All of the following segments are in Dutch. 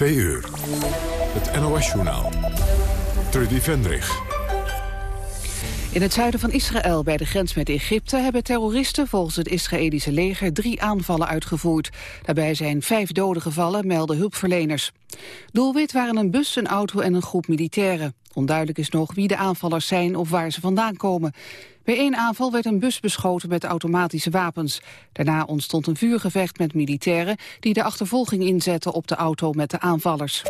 Twee uur. Het NOS-journaal. Trudy Vendrig. In het zuiden van Israël, bij de grens met Egypte... hebben terroristen volgens het Israëlische leger drie aanvallen uitgevoerd. Daarbij zijn vijf doden gevallen, melden hulpverleners. Doelwit waren een bus, een auto en een groep militairen. Onduidelijk is nog wie de aanvallers zijn of waar ze vandaan komen. Bij één aanval werd een bus beschoten met automatische wapens. Daarna ontstond een vuurgevecht met militairen... die de achtervolging inzetten op de auto met de aanvallers.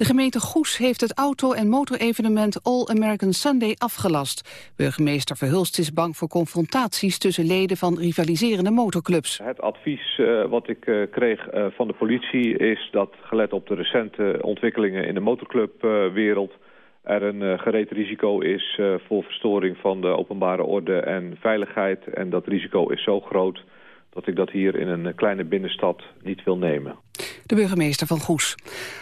De gemeente Goes heeft het auto- en motorevenement All American Sunday afgelast. Burgemeester Verhulst is bang voor confrontaties tussen leden van rivaliserende motorclubs. Het advies uh, wat ik uh, kreeg uh, van de politie is dat gelet op de recente ontwikkelingen in de motorclubwereld er een gereed risico is voor verstoring van de openbare orde en veiligheid. En dat risico is zo groot dat ik dat hier in een kleine binnenstad niet wil nemen. De burgemeester van Goes.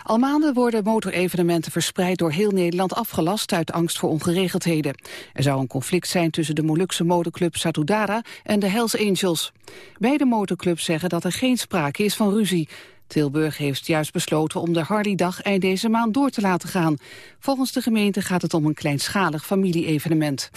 Al maanden worden motorevenementen verspreid door heel Nederland afgelast uit angst voor ongeregeldheden. Er zou een conflict zijn tussen de Molukse motorclub Satudara en de Hells Angels. Beide motorclubs zeggen dat er geen sprake is van ruzie. Tilburg heeft juist besloten om de Harley-dag eind deze maand door te laten gaan. Volgens de gemeente gaat het om een kleinschalig familie-evenement.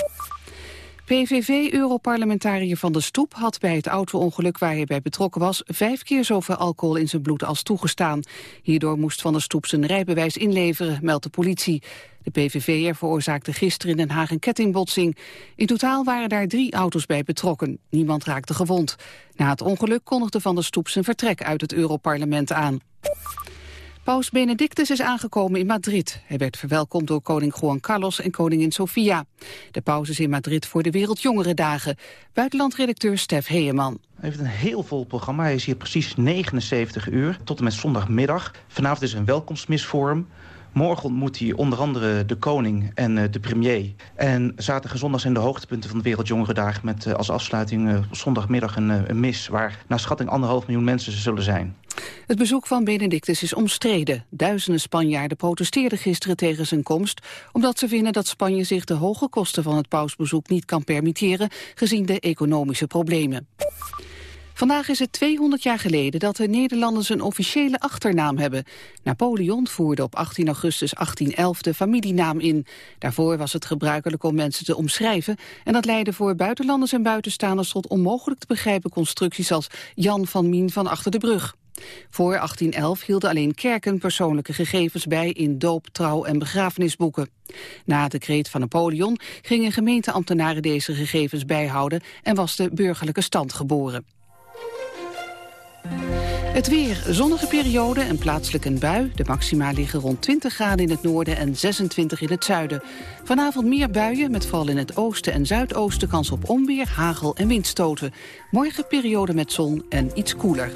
PVV-europarlementariër Van der Stoep had bij het auto-ongeluk waar hij bij betrokken was vijf keer zoveel alcohol in zijn bloed als toegestaan. Hierdoor moest Van der Stoep zijn rijbewijs inleveren, meldt de politie. De PVV'er veroorzaakte gisteren in Den Haag een kettingbotsing. In totaal waren daar drie auto's bij betrokken. Niemand raakte gewond. Na het ongeluk kondigde Van der Stoep zijn vertrek uit het Europarlement aan. Paus Benedictus is aangekomen in Madrid. Hij werd verwelkomd door koning Juan Carlos en koningin Sofia. De paus is in Madrid voor de Wereldjongerendagen. Buitenlandredacteur Stef Heeman. Hij heeft een heel vol programma. Hij is hier precies 79 uur tot en met zondagmiddag. Vanavond is een welkomstmisvorm. Morgen ontmoet hij onder andere de koning en uh, de premier. En zaterdag en zondag zijn de hoogtepunten van de Wereldjongerendagen... met uh, als afsluiting uh, zondagmiddag een, een, mis... waar naar schatting anderhalf miljoen mensen zullen zijn. Het bezoek van Benedictus is omstreden. Duizenden Spanjaarden protesteerden gisteren tegen zijn komst... omdat ze vinden dat Spanje zich de hoge kosten van het pausbezoek niet kan permitteren... gezien de economische problemen. Vandaag is het 200 jaar geleden dat de Nederlanders een officiële achternaam hebben. Napoleon voerde op 18 augustus 1811 de familienaam in. Daarvoor was het gebruikelijk om mensen te omschrijven... en dat leidde voor buitenlanders en buitenstaanders tot onmogelijk te begrijpen constructies als Jan van Mien van Achter de Brug. Voor 1811 hielden alleen kerken persoonlijke gegevens bij in doop, trouw en begrafenisboeken. Na het decreet van Napoleon gingen gemeenteambtenaren deze gegevens bijhouden en was de burgerlijke stand geboren. Het weer, zonnige periode en plaatselijk een bui. De maxima liggen rond 20 graden in het noorden en 26 in het zuiden. Vanavond meer buien, met vooral in het oosten en zuidoosten kans op onweer, hagel en windstoten. Morgen periode met zon en iets koeler.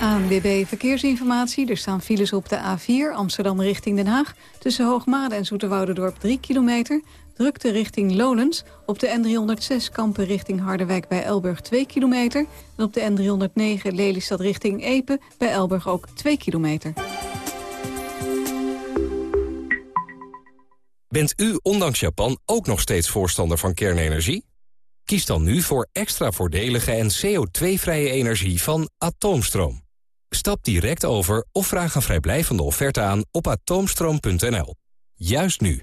ANWB Verkeersinformatie. Er staan files op de A4 Amsterdam richting Den Haag. Tussen Hoogmade en Zoeterwoudendorp 3 kilometer. Drukte richting Lowlands. Op de N306 Kampen richting Harderwijk bij Elburg 2 kilometer. En op de N309 Lelystad richting Epe bij Elburg ook 2 kilometer. Bent u ondanks Japan ook nog steeds voorstander van kernenergie? Kies dan nu voor extra voordelige en CO2-vrije energie van Atoomstroom. Stap direct over of vraag een vrijblijvende offerte aan op atoomstroom.nl. Juist nu.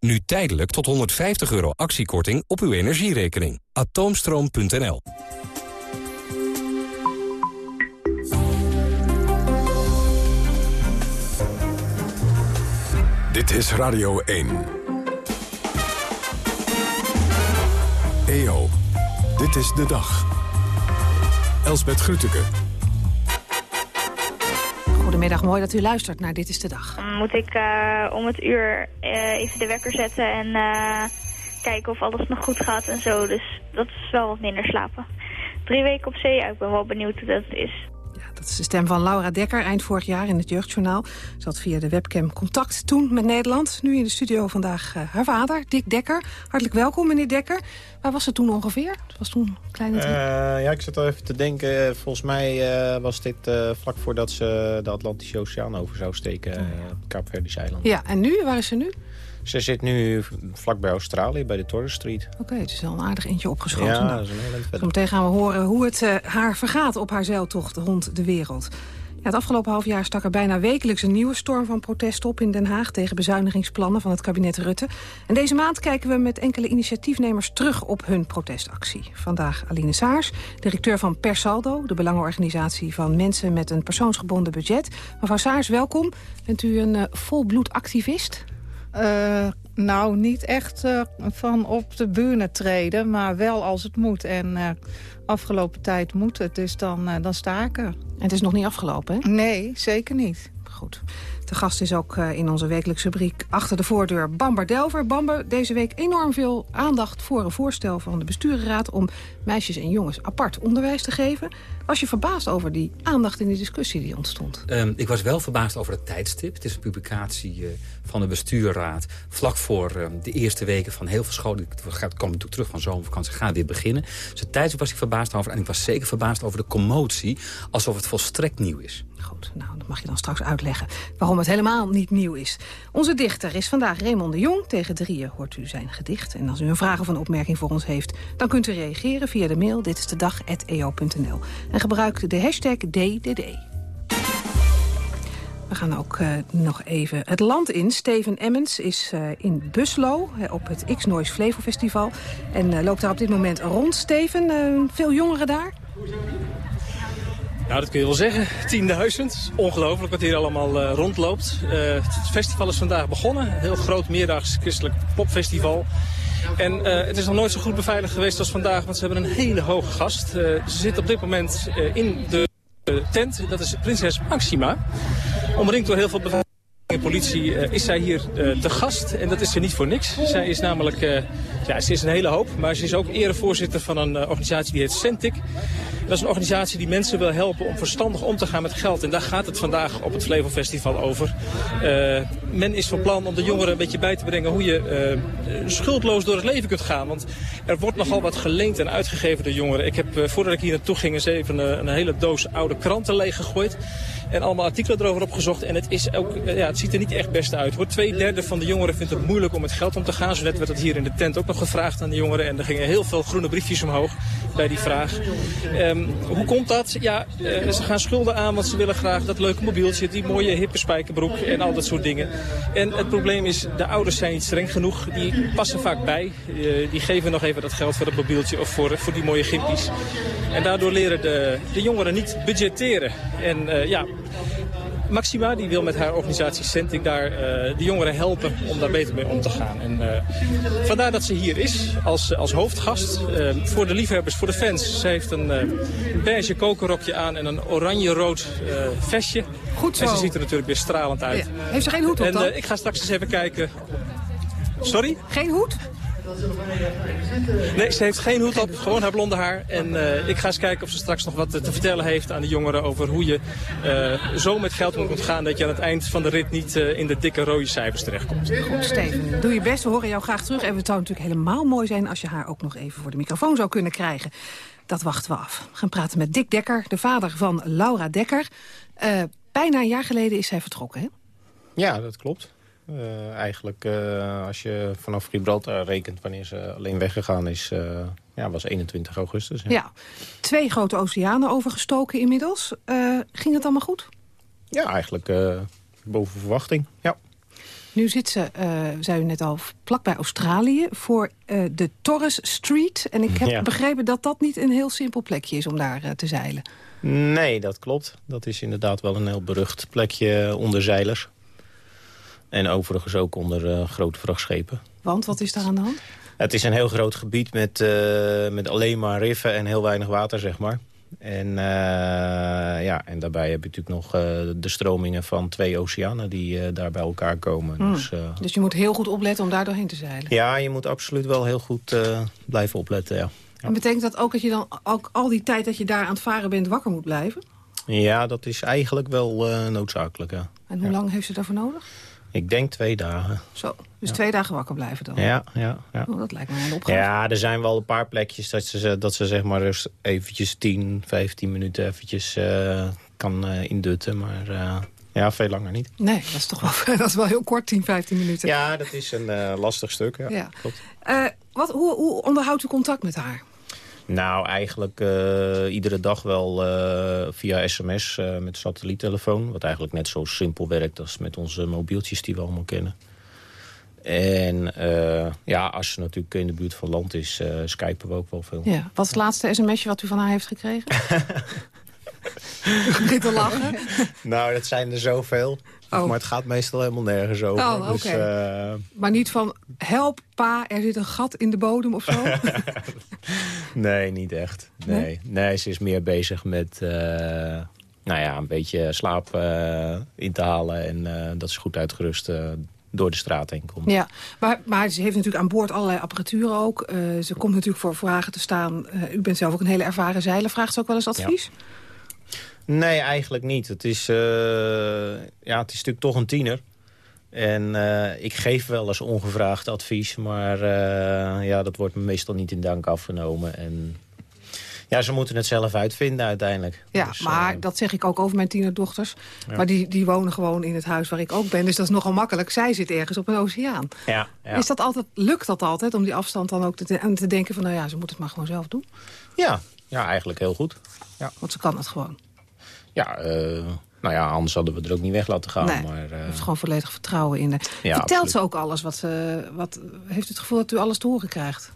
Nu tijdelijk tot 150 euro actiekorting op uw energierekening. Atoomstroom.nl Dit is Radio 1. EO, dit is de dag. Elsbeth Grütke. Goedemiddag, mooi dat u luistert naar Dit is de Dag. Moet ik uh, om het uur uh, even de wekker zetten en uh, kijken of alles nog goed gaat en zo. Dus dat is wel wat minder slapen. Drie weken op zee, ik ben wel benieuwd hoe dat is dat is de stem van Laura Dekker, eind vorig jaar in het Jeugdjournaal. Ze had via de webcam contact toen met Nederland. Nu in de studio vandaag uh, haar vader, Dick Dekker. Hartelijk welkom, meneer Dekker. Waar was het toen ongeveer? Het was toen een kleine uh, Ja, ik zat al even te denken. Volgens mij uh, was dit vlak voordat ze de Atlantische Oceaan over zou steken... op Kaapverdische eiland. Ja, en nu? Waar is ze nu? Ze zit nu vlakbij Australië, bij de Torres Street. Oké, het is wel een aardig eentje opgeschoten. Ja, nou, dat is een heel. Zometeen gaan we horen hoe het uh, haar vergaat op haar zeiltocht rond de wereld. Ja, het afgelopen half jaar stak er bijna wekelijks een nieuwe storm van protest op in Den Haag tegen bezuinigingsplannen van het kabinet Rutte. En deze maand kijken we met enkele initiatiefnemers terug op hun protestactie. Vandaag Aline Saars, directeur van Persaldo, de belangenorganisatie van mensen met een persoonsgebonden budget. Mevrouw Saars, welkom. Bent u een uh, volbloed activist? Uh, nou, niet echt uh, van op de bühne treden, maar wel als het moet. En uh, afgelopen tijd moet het, dus dan, dan sta ik er. En het is nog niet afgelopen, hè? Nee, zeker niet. Goed. De gast is ook in onze wekelijkse rubriek Achter de Voordeur Bamber Delver. Bamber, deze week enorm veel aandacht voor een voorstel van de bestuurraad... om meisjes en jongens apart onderwijs te geven. Was je verbaasd over die aandacht in die discussie die ontstond? Um, ik was wel verbaasd over het tijdstip. Het is een publicatie uh, van de bestuurraad... vlak voor uh, de eerste weken van heel veel scholen. Ik kom natuurlijk terug van zomervakantie, gaat weer beginnen. Dus het tijdstip was ik verbaasd over. En ik was zeker verbaasd over de commotie... alsof het volstrekt nieuw is. Goed, nou, dat mag je dan straks uitleggen waarom het helemaal niet nieuw is. Onze dichter is vandaag Raymond de Jong. Tegen drieën hoort u zijn gedicht. En als u een vraag of een opmerking voor ons heeft... dan kunt u reageren via de mail dit is de dag@eo.nl En gebruik de hashtag DDD. We gaan ook uh, nog even het land in. Steven Emmens is uh, in Buslo op het X-Noise Flevo Festival. En loopt daar op dit moment rond. Steven, veel jongeren daar? Nou, dat kun je wel zeggen. 10.000. Ongelooflijk wat hier allemaal uh, rondloopt. Uh, het festival is vandaag begonnen. Een heel groot meerdaags christelijk popfestival. En uh, het is nog nooit zo goed beveiligd geweest als vandaag, want ze hebben een hele hoge gast. ze zit op dit moment in de tent, dat is prinses Maxima. Omringd door heel veel beveiliging. De politie uh, is zij hier uh, te gast en dat is ze niet voor niks. Zij is namelijk, uh, ja, ze is een hele hoop, maar ze is ook erevoorzitter van een organisatie die heet Centic. Dat is een organisatie die mensen wil helpen om verstandig om te gaan met geld. En daar gaat het vandaag op het Flevo Festival over. men is van plan om de jongeren een beetje bij te brengen hoe je schuldloos door het leven kunt gaan. Want er wordt nogal wat geleend en uitgegeven door jongeren. Ik heb, voordat ik hier naartoe ging, eens een hele doos oude kranten leeggegooid. En allemaal artikelen erover opgezocht. En het, is ook, ja, het ziet er niet echt best uit. Hoor. Twee derde van de jongeren vindt het moeilijk om met geld om te gaan. Zo net werd het hier in de tent ook nog gevraagd aan de jongeren. En er gingen heel veel groene briefjes omhoog bij die vraag. Um, hoe komt dat? Ja, uh, ze gaan schulden aan, want ze willen graag dat leuke mobieltje, die mooie hippe spijkerbroek en al dat soort dingen. En het probleem is, de ouders zijn niet streng genoeg. Die passen vaak bij. Uh, die geven nog even dat geld voor dat mobieltje of voor, voor die mooie gimpies. En daardoor leren de, de jongeren niet budgetteren. En uh, ja, Maxima die wil met haar organisatie Centic daar uh, de jongeren helpen om daar beter mee om te gaan. En uh, vandaar dat ze hier is als, als hoofdgast. Uh, voor de liefhebbers, voor de fans. Ze heeft een beige kokerrokje aan en een oranje-rood vestje. Goed zo. En ze ziet er natuurlijk weer stralend uit. Ja. Heeft ze geen hoed op en, dan? ik ga straks eens even kijken. Sorry? Geen hoed? Nee, ze heeft geen hoed op, gewoon haar blonde haar. En uh, ik ga eens kijken of ze straks nog wat te vertellen heeft aan de jongeren over hoe je uh, zo met geld moet gaan dat je aan het eind van de rit niet uh, in de dikke rode cijfers terechtkomt. Goed, Steven. Doe je best, we horen jou graag terug. En het zou natuurlijk helemaal mooi zijn als je haar ook nog even voor de microfoon zou kunnen krijgen. Dat wachten we af. We gaan praten met Dick Dekker, de vader van Laura Dekker. bijna een jaar geleden is zij vertrokken, hè? Ja, dat klopt. Uh, eigenlijk, uh, als je vanaf Gibraltar rekent wanneer ze alleen weggegaan is, uh, ja, was 21 augustus. Ja. ja. twee grote oceanen overgestoken inmiddels. ging het allemaal goed? Ja, eigenlijk boven verwachting, ja. Nu zit ze, zei u net al, vlakbij Australië voor de Torres Street. En ik heb ja. begrepen dat dat niet een heel simpel plekje is om daar te zeilen. Nee, dat klopt. Dat is inderdaad wel een heel berucht plekje onder zeilers. En overigens ook onder uh, grote vrachtschepen. Want, wat is daar aan de hand? Het is een heel groot gebied met, uh, met alleen maar riffen en heel weinig water, zeg maar. En, uh, ja, en daarbij heb je natuurlijk nog de stromingen van twee oceanen die daar bij elkaar komen. Hmm. Dus, dus je moet heel goed opletten om daar doorheen te zeilen? Ja, je moet absoluut wel heel goed blijven opletten, ja. En betekent dat ook dat je dan ook al die tijd dat je daar aan het varen bent wakker moet blijven? Ja, dat is eigenlijk wel noodzakelijk, ja. En hoe lang heeft ze daarvoor nodig? Ik denk twee dagen. Zo, dus twee dagen wakker blijven dan? Ja, ja. ja. Oh, dat lijkt me een opgave. Ja, er zijn wel een paar plekjes dat ze, dat ze zeg maar dus eventjes 10, 15 minuten eventjes uh, kan uh, indutten. Maar uh, ja, veel langer niet. Nee, dat is toch wel, dat is wel heel kort, 10, 15 minuten. Ja, dat is een lastig stuk. Ja, ja. Klopt. wat, hoe, hoe onderhoudt u contact met haar? Nou, eigenlijk uh, iedere dag wel uh, via sms uh, met satelliettelefoon. Wat eigenlijk net zo simpel werkt als met onze mobieltjes die we allemaal kennen. En ja, als ze natuurlijk in de buurt van land is, skypen we ook wel veel. Ja. Wat is het laatste sms'je wat u van haar heeft gekregen? Begint te lachen. nou, dat zijn er zoveel. Oh. Maar het gaat meestal helemaal nergens over. Oh, dus, uh... Maar niet van, help pa, er zit een gat in de bodem of zo? nee, niet echt. Nee, nee? nee ze is meer bezig met... Uh, nou ja, een beetje slaap uh, in te halen. En dat ze goed uitgerust door de straat heen komt. Ja, maar, maar ze heeft natuurlijk aan boord allerlei apparatuur ook. ze komt natuurlijk voor vragen te staan. u bent zelf ook een hele ervaren zeiler. Vraagt ze ook wel eens advies? Ja. Nee, eigenlijk niet. Het is, uh, ja, het is natuurlijk toch een tiener. En uh, ik geef wel eens ongevraagd advies, maar uh, ja, dat wordt me meestal niet in dank afgenomen. En ja, ze moeten het zelf uitvinden uiteindelijk. Ja, dus, maar dat zeg ik ook over mijn tienerdochters. Ja. Maar die, die wonen gewoon in het huis waar ik ook ben. Dus dat is nogal makkelijk. Zij zit ergens op een oceaan. Ja, ja. Is dat altijd, lukt dat altijd om die afstand dan ook te, te denken van... nou ja, ze moet het maar gewoon zelf doen? Ja, ja eigenlijk heel goed. Ja. Want ze kan het gewoon. Ja, uh, nou ja, anders hadden we er ook niet weg laten gaan. Nee, maar, uh... heeft gewoon volledig vertrouwen in. Ja, Vertelt absoluut. ze ook alles? Wat, uh, wat, heeft u het gevoel dat u alles te horen krijgt?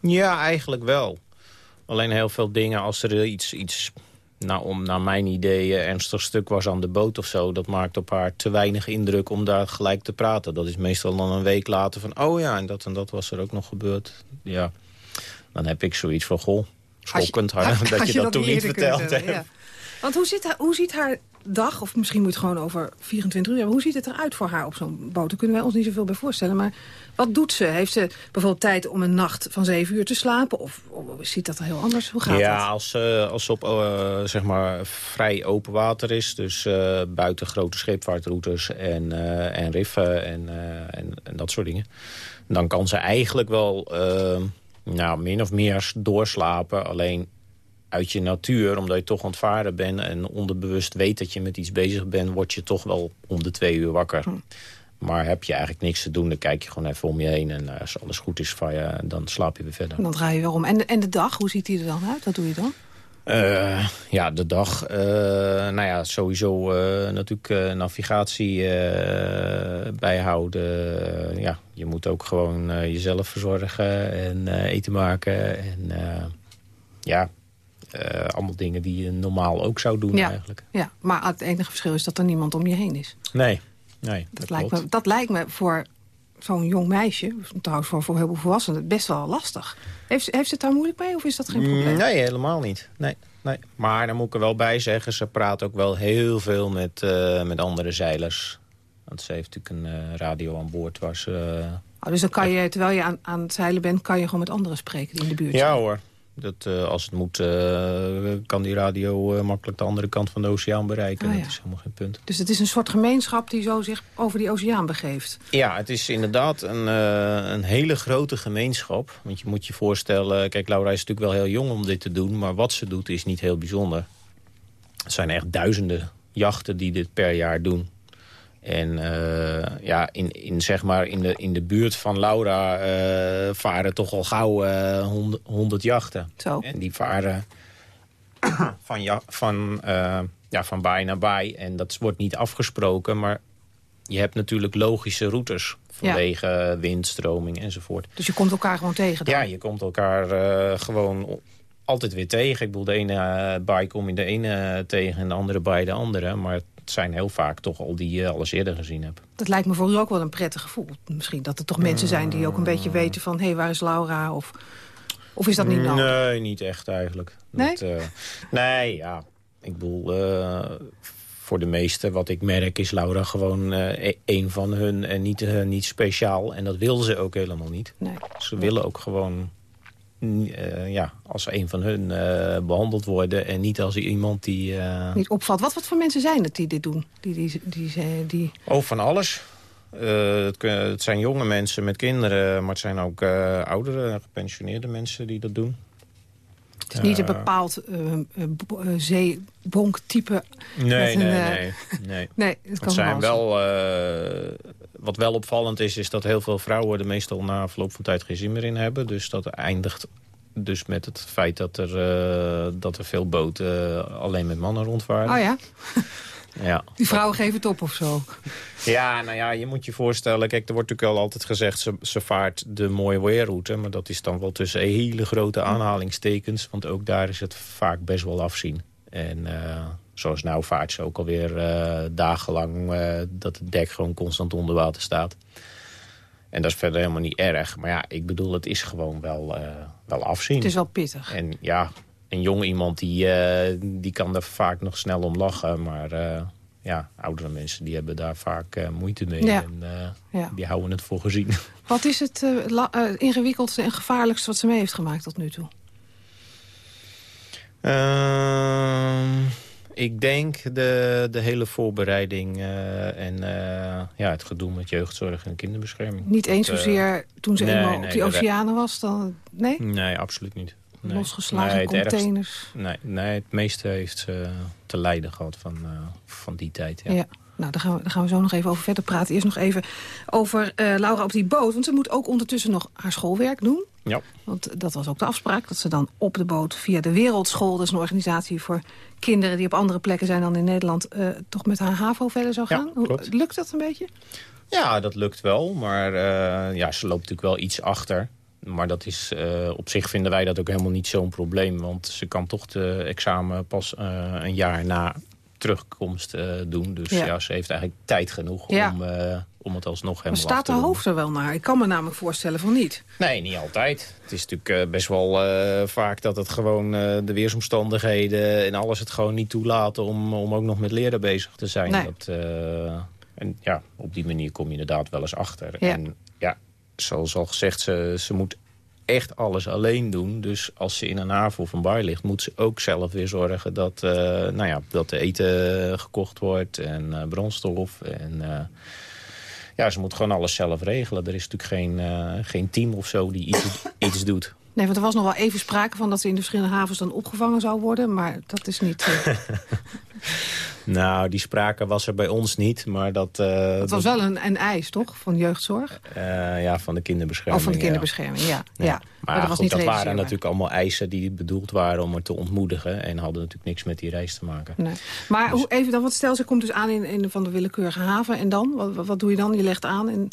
Ja, eigenlijk wel. Alleen heel veel dingen, als er iets, iets nou, om naar mijn idee ernstig stuk was aan de boot of zo... dat maakt op haar te weinig indruk om daar gelijk te praten. Dat is meestal dan een week later van... oh ja, en dat en dat was er ook nog gebeurd. Ja, dan heb ik zoiets van, goh, schokkend je, dat je, je dat, toen niet verteld hebt. Ja. Want hoe ziet, haar, hoe ziet haar dag, of misschien moet het gewoon over 24 uur hoe ziet het eruit voor haar op zo'n boot? Daar kunnen wij ons niet zoveel bij voorstellen. Maar wat doet ze? Heeft ze bijvoorbeeld tijd om een nacht van 7 uur te slapen? Of, of ziet dat er heel anders? Hoe gaat ja, dat? als, uh, als ze op uh, zeg maar vrij open water is... dus uh, buiten grote scheepvaartroutes en, en riffen en, en, en, dat soort dingen... dan kan ze eigenlijk wel nou, min of meer doorslapen. Alleen uit je natuur, omdat je toch aan het varen bent... en onderbewust weet dat je met iets bezig bent... word je toch wel om de twee uur wakker. Hm. Maar heb je eigenlijk niks te doen, dan kijk je gewoon even om je heen... en als alles goed is van je, dan slaap je weer verder. Dan draai je weer om. En de, en de dag, hoe ziet die er dan uit? Wat doe je dan? Uh, ja, de dag, uh, nou ja, sowieso uh, natuurlijk navigatie bijhouden. ja, je moet ook gewoon jezelf verzorgen en eten maken. En ja, uh, allemaal dingen die je normaal ook zou doen ja, eigenlijk. Ja, maar het enige verschil is dat er niemand om je heen is. Nee, nee dat, dat lijkt, me, dat lijkt me voor zo'n jong meisje, trouwens voor, voor heel veel volwassenen, best wel lastig. Heeft, heeft ze het daar moeilijk mee of is dat geen Mm, probleem? Nee, helemaal niet. Nee, nee. Maar dan moet ik er wel bij zeggen, ze praat ook wel heel veel met, uh, met andere zeilers. Want ze heeft natuurlijk een uh, radio aan boord waar ze... Oh, dus dan kan je, terwijl je aan, aan het zeilen bent, kan je gewoon met anderen spreken die in de buurt zijn? Ja hoor, dat, uh, als het moet, uh, kan die radio uh, makkelijk de andere kant van de oceaan bereiken. Ah, ja. Dat is helemaal geen punt. Dus het is een soort gemeenschap die zo zich over die oceaan begeeft? Ja, het is inderdaad een, een hele grote gemeenschap. Want je moet je voorstellen, kijk, Laura is natuurlijk wel heel jong om dit te doen... maar wat ze doet is niet heel bijzonder. Het zijn echt duizenden jachten die dit per jaar doen. En uh, ja, in, in, zeg maar in, de, in de buurt van Laura uh, varen toch al gauw uh, 100, 100 jachten. Zo. En die varen van, ja, van, ja, van baai naar baai. En dat wordt niet afgesproken, maar je hebt natuurlijk logische routes. Vanwege ja. windstroming enzovoort. Dus je komt elkaar gewoon tegen dan? Ja, je komt elkaar gewoon altijd weer tegen. Ik bedoel, de ene baai kom je de ene tegen en de andere baai de andere. Maar zijn heel vaak toch al die je alles eerder gezien hebt. Dat lijkt me voor u ook wel een prettig gevoel. Misschien dat er toch mensen zijn die ook een beetje weten van... hé, hey, waar is Laura? Of, of is dat niet nodig? Nee, niet echt eigenlijk. Nee? Dat, uh, nee, ja. Ik bedoel, uh, voor de meesten wat ik merk is Laura gewoon uh, een van hun en niet, niet speciaal. En dat wil ze ook helemaal niet. Nee. Ze willen ook gewoon eh, ja, als een van hun eh, behandeld worden... en niet als iemand die... eh, Niet opvalt. Wat, wat voor mensen zijn het die dit doen? Die, die, die, die, die... Oh, van alles. Eh, het, het zijn jonge mensen met kinderen, maar het zijn ook eh, oudere, gepensioneerde mensen die dat doen. Het is niet een bepaald bo- zeebonktype. Nee, nee, nee, nee. nee, het kan Het zijn wel wel, eh, wat wel opvallend is, is dat heel veel vrouwen er meestal na verloop van tijd geen zin meer in hebben. Dus dat eindigt dus met het feit dat er, eh, dat er veel boten alleen met mannen rondvaren. Oh ja, ja. die vrouwen geven het op of zo. Ja, nou ja, je moet je voorstellen... Kijk, er wordt natuurlijk al altijd gezegd... Ze, ze vaart de mooie weerroute. Maar dat is dan wel tussen hele grote aanhalingstekens. Want ook daar is het vaak best wel afzien. En eh, zoals nou vaart ze ook alweer eh dagenlang... eh, dat het dek gewoon constant onder water staat. En dat is verder helemaal niet erg. Maar ja, ik bedoel, het is gewoon wel, eh, wel afzien. Het is wel pittig. En ja, een jong iemand die, eh, die kan daar vaak nog snel om lachen. Maar eh, ja, oudere mensen die hebben daar vaak eh, moeite mee. Ja. En eh, Ja. die houden het voor gezien. Wat is het eh, eh, ingewikkeldste en gevaarlijkste wat ze mee heeft gemaakt tot nu toe? Ik denk de, de hele voorbereiding eh, en eh, ja, het gedoe met jeugdzorg en kinderbescherming. Niet eens Dat, eh, zozeer toen ze nee, eenmaal nee, op die oceanen was? Dan, nee? Nee, absoluut niet. Nee. Losgeslagen ergste- containers. nee, nee, het meeste heeft ze te lijden gehad van, van die tijd. Ja. Ja. Nou, daar gaan, we, daar gaan we zo nog even over verder praten. Eerst nog even over Laura op die boot. Want ze moet ook ondertussen nog haar schoolwerk doen. Ja. Want dat was ook de afspraak. Dat ze dan op de boot via de Wereldschool... dat is een organisatie voor kinderen die op andere plekken zijn dan in Nederland... eh, toch met haar HAVO verder zou Ja, gaan. Hoe-. Lukt dat een beetje? Ja, dat lukt wel. Maar eh, ja, ze loopt natuurlijk wel iets achter. Maar dat is, eh, op zich vinden wij dat ook helemaal niet zo'n probleem. Want ze kan toch de examen pas een jaar na terugkomst doen. Dus Ja. ja. ze heeft eigenlijk tijd genoeg Ja. om, om het alsnog helemaal staat ronden. hoofd er wel naar? Ik kan me namelijk voorstellen van niet. Nee, niet altijd. Het is natuurlijk eh, best wel eh, vaak dat het gewoon eh, de weersomstandigheden en alles het gewoon niet toelaten om, om ook nog met leren bezig te zijn. Nee. Dat, en ja, op die manier kom je inderdaad wel eens achter. Ja. En ja, zoals al gezegd, ze, ze moet echt alles alleen doen. Dus als ze in een haven of een bar ligt, moet ze ook zelf weer zorgen dat, nou ja, dat de eten gekocht wordt en eh, brandstof. En ja, ze moet gewoon alles zelf regelen. Er is natuurlijk geen, eh, geen team of zo die iets, iets doet. Nee, want er was nog wel even sprake van dat ze in de verschillende havens dan opgevangen zou worden. Maar dat is niet... eh, Nou, die sprake was er bij ons niet, maar dat... eh, Het was wel een, een eis, toch? Van jeugdzorg? eh, ja, van de kinderbescherming. Of van de kinderbescherming, ja. ja. Ja. Maar, Maar, dat was goed, niet dat waren natuurlijk allemaal eisen die bedoeld waren om het te ontmoedigen. En hadden natuurlijk niks met die reis te maken. Nee. Maar hoe, even dan, wat stel, ze komt dus aan in een van de willekeurige haven. En dan? Wat, wat- wat doe je dan? Je legt aan en...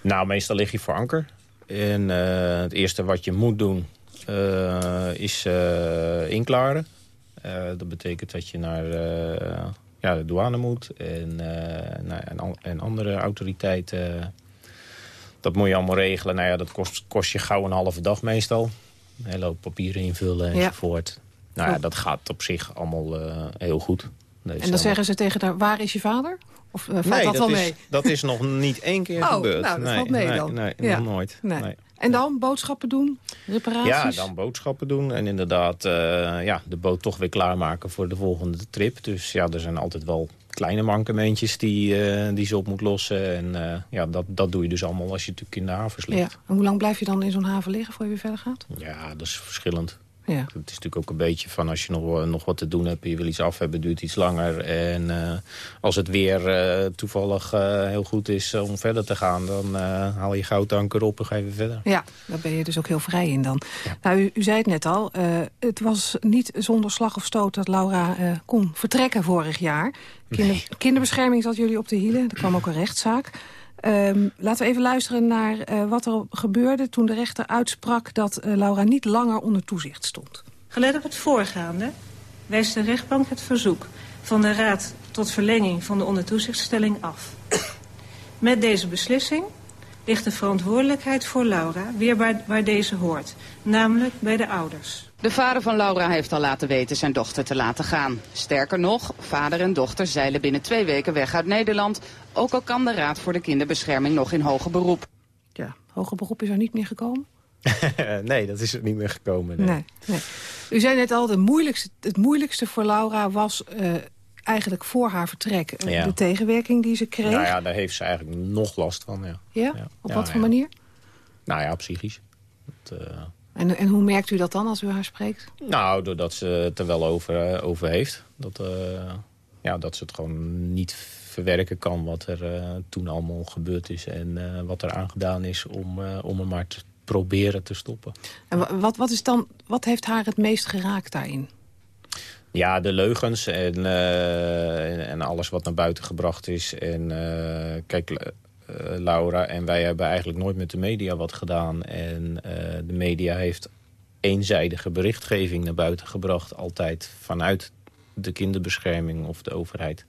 Nou, meestal lig je voor anker. En eh, het eerste wat je moet doen eh, is eh, inklaren. Dat betekent dat je naar ja, de douane moet en, naar, en, en andere autoriteiten. Dat moet je allemaal regelen. Nou ja, dat kost, kost je gauw een halve dag meestal. Een hele hoop papieren invullen Ja. enzovoort. Nou ja, dat gaat op zich allemaal heel goed. En dan allemaal- zeggen ze tegen haar, waar is je vader? Of eh, valt nee, dat wel is, mee? dat is nog niet één keer Oh, gebeurd. nou, dat nee, valt mee nee, dan. Nee, Ja. nog nooit. Nee. En dan boodschappen doen? Reparaties? Ja, dan boodschappen doen en inderdaad eh, ja, de boot toch weer klaarmaken voor de volgende trip. Dus ja, er zijn altijd wel kleine mankementjes die, eh, die ze op moet lossen. En ja, dat, dat doe je dus allemaal als je natuurlijk in de havens Ja. ligt. En hoe lang blijf je dan in zo'n haven liggen voor je weer verder gaat? Ja, dat is verschillend. Ja. Het is natuurlijk ook een beetje van als je nog, wel- nog wat te doen hebt... en je wil iets af hebben, duurt iets langer. En eh, als het weer eh, toevallig eh, heel goed is om verder te gaan... dan eh, haal je goudtanker op en ga je weer verder. Ja, daar ben je dus ook heel vrij in dan. Nou, u, u zei het net al, eh, het was niet zonder slag of stoot dat Laura eh, kon vertrekken vorig jaar. Kinder, Kinderbescherming zat jullie op de hielen, er kwam ook een rechtszaak. Ehm, laten we even luisteren naar eh, wat er gebeurde toen de rechter uitsprak... dat eh, Laura niet langer onder toezicht stond. Gelet op het voorgaande wijst de rechtbank het verzoek van de Raad tot verlenging van de ondertoezichtstelling af. Met deze beslissing ligt de verantwoordelijkheid voor Laura weer waar, waar deze hoort, namelijk bij de ouders. De vader van Laura heeft al laten weten zijn dochter te laten gaan. Sterker nog, vader en dochter zeilen binnen twee weken weg uit Nederland. Ook al kan de Raad voor de Kinderbescherming nog in hoger beroep. Ja, hoger beroep is er niet meer gekomen? nee, dat is er niet meer gekomen. Nee. Nee, U zei net al, de moeilijkste, het moeilijkste voor Laura was uh, eigenlijk voor haar vertrek uh, Ja. de tegenwerking die ze kreeg. Nou ja, daar heeft ze eigenlijk nog last van, ja. Ja? Ja. Op Ja, wat voor ja. manier? Nou ja, psychisch. Dat, eh, En, en hoe merkt u dat dan als u haar spreekt? Nou, doordat ze het er wel over, eh, over heeft. Dat, eh, ja, dat ze het gewoon niet verwerken kan wat er eh, toen allemaal gebeurd is. En wat er aangedaan is om, om hem maar te proberen te stoppen. En wa- wat, wat, is dan, wat heeft haar het meest geraakt daarin? Ja, de leugens en, en, alles wat naar buiten gebracht is. En kijk, Laura en wij hebben eigenlijk nooit met de media wat gedaan. En eh, de media heeft eenzijdige berichtgeving naar buiten gebracht. Altijd vanuit de kinderbescherming of de overheid.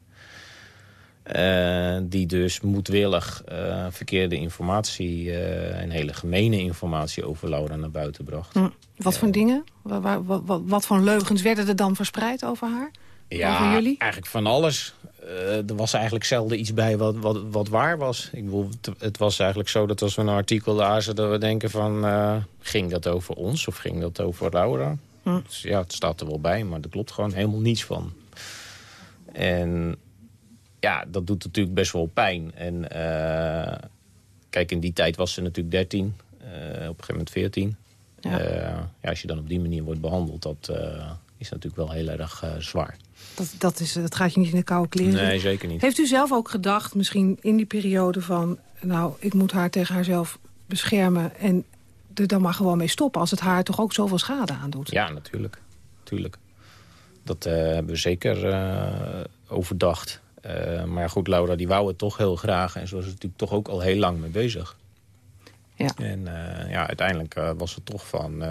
Eh, die dus moedwillig eh, verkeerde informatie eh, en hele gemene informatie over Laura naar buiten bracht. Hm. Wat voor dingen? Wa- wa- Wat, wat, wat voor leugens werden er dan verspreid over haar? Ja, jullie? eigenlijk van alles. Eh, er was eigenlijk zelden iets bij wat, wat, wat waar was. Ik bedoel, het, was eigenlijk zo dat als we een artikel lazen... dat we denken van, eh, ging dat over ons of ging dat over Laura? Hm. Dus ja, het staat er wel bij, maar er klopt gewoon helemaal niets van. En ja, dat doet natuurlijk best wel pijn. En eh, kijk, in die tijd was ze natuurlijk 13, eh, op een gegeven moment 14. Ja. Ja, als je dan op die manier wordt behandeld, dat is natuurlijk wel heel erg zwaar. Dat, dat, is, dat gaat je niet in de koude kleren. Nee, zeker niet. Heeft u zelf ook gedacht, misschien in die periode van... nou, ik moet haar tegen haarzelf beschermen en er dan maar gewoon mee stoppen... als het haar toch ook zoveel schade aandoet? Ja, natuurlijk. Tuurlijk. Dat eh, hebben we zeker eh, overdacht. Eh, maar goed, Laura die wou het toch heel graag. En zo was er natuurlijk toch ook al heel lang mee bezig. Ja. En ja, uiteindelijk was het toch van...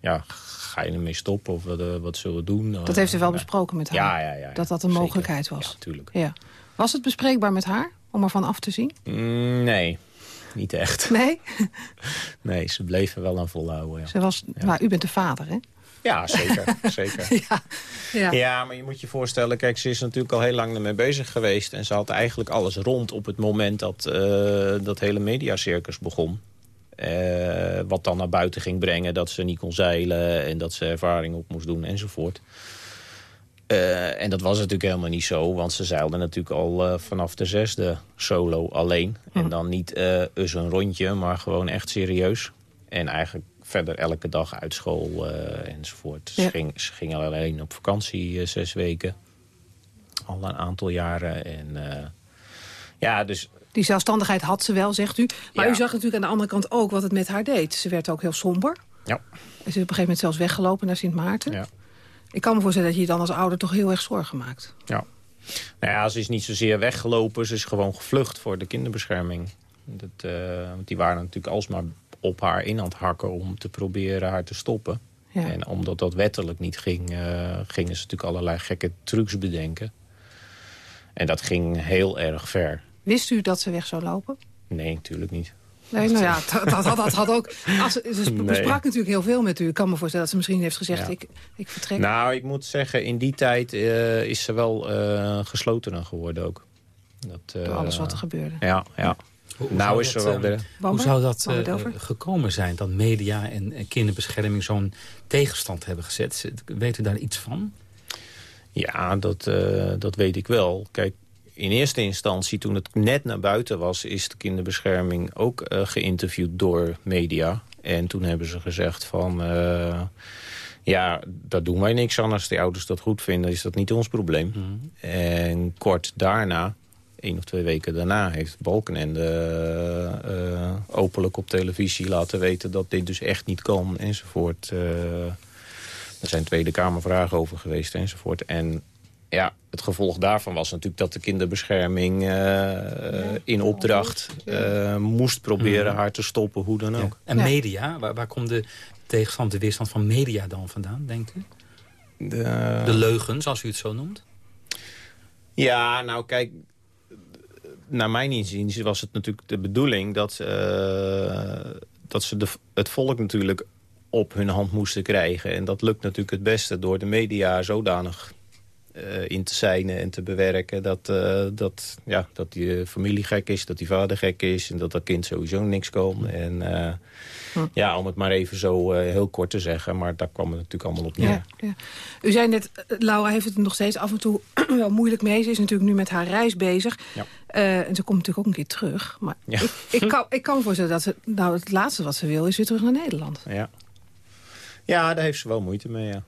eh, ja, ga je ermee stoppen of wat, eh, wat zullen we doen? Dat heeft u wel besproken met haar? Ja, ja, ja, ja. Dat dat een Zeker. mogelijkheid was? Ja, tuurlijk. Ja. Was het bespreekbaar met haar, om ervan af te zien? Mm, nee, niet echt. Nee? Nee, ze bleven wel aan volhouden. Ja, Ze was, Maar u bent de vader, hè? ja zeker. zeker. ja. Ja. Ja, maar je moet je voorstellen, kijk, ze is natuurlijk al heel lang ermee bezig geweest. En ze had eigenlijk alles rond op het moment dat eh, dat hele mediacircus begon. Eh, wat dan naar buiten ging brengen dat ze niet kon zeilen en dat ze ervaring op moest doen enzovoort. Eh, en dat was natuurlijk helemaal niet zo, want ze zeilde natuurlijk al eh, vanaf de zesde solo alleen. En dan niet eens een rondje, maar gewoon echt serieus. En eigenlijk verder elke dag uit school enzovoort. Ze, ging, ze ging alleen op vakantie zes weken. Al een aantal jaren. En ja, dus Die zelfstandigheid had ze wel, zegt u. Maar Ja. u zag natuurlijk aan de andere kant ook wat het met haar deed. Ze werd ook heel somber. ja. Ze is op een gegeven moment zelfs weggelopen naar Sint Maarten. Ja. Ik kan me voorstellen dat je je dan als ouder toch heel erg zorgen maakt. Ja. Nou ja, ze is niet zozeer weggelopen. Ze is gewoon gevlucht voor de kinderbescherming. Dat, want die waren natuurlijk alsmaar op haar in aan het hakken... om te proberen haar te stoppen. Ja. En omdat dat wettelijk niet ging... eh, gingen ze natuurlijk allerlei gekke trucs bedenken. En dat ging heel erg ver. Wist u dat ze weg zou lopen? Nee, natuurlijk niet. Nee, nou ja, dat, dat, had ook... Als, ze ze sp- Nee. sprak natuurlijk heel veel met u. Ik kan me voorstellen dat ze misschien heeft gezegd... Ja. Ik, ik vertrek. Nou, ik moet zeggen, in die tijd eh, is ze wel eh geslotener geworden ook. Dat, eh, Door alles wat er gebeurde. Ja, ja. Hoe- hoe nou zou is ze dat, wel eh, weer... Hoe zou dat eh, gekomen zijn dat media en, en kinderbescherming zo'n tegenstand hebben gezet? Weet u daar iets van? Ja, dat, eh, dat weet ik wel. Kijk, in eerste instantie, toen het net naar buiten was... is de kinderbescherming ook eh, geïnterviewd door media. En toen hebben ze gezegd van... eh, ja, daar doen wij niks aan. Als de ouders dat goed vinden, is dat niet ons probleem. En kort daarna, één of twee weken daarna... heeft Balkenende eh, openlijk op televisie laten weten... dat dit dus echt niet kan, enzovoort... Er zijn Tweede Kamervragen over geweest enzovoort. En ja, het gevolg daarvan was natuurlijk dat de kinderbescherming eh, in opdracht eh, moest proberen haar te stoppen, hoe dan ook. En media, waar, waar komt de tegenstand, de weerstand van media dan vandaan, denkt u? De, De leugens, als u het zo noemt? Ja, nou kijk, naar mijn inziens was het natuurlijk de bedoeling dat, eh, dat ze de, het volk natuurlijk op hun hand moesten krijgen. En dat lukt natuurlijk het beste door de media zodanig in te zijn en te bewerken. Dat, dat, ja, dat die familie gek is, dat die vader gek is... en dat dat kind sowieso niks kan. En hm. ja, om het maar even zo heel kort te zeggen. Maar daar kwam het natuurlijk allemaal op neer. Ja, ja. U zei net, Laura heeft het nog steeds af en toe wel moeilijk mee. Ze is natuurlijk nu met haar reis bezig. Ja. en ze komt natuurlijk ook een keer terug. Maar ik, ik, kan, ik kan voorstellen dat ze, nou, het laatste wat ze wil is weer terug naar Nederland. Ja. Ja, daar heeft ze wel moeite mee, ja.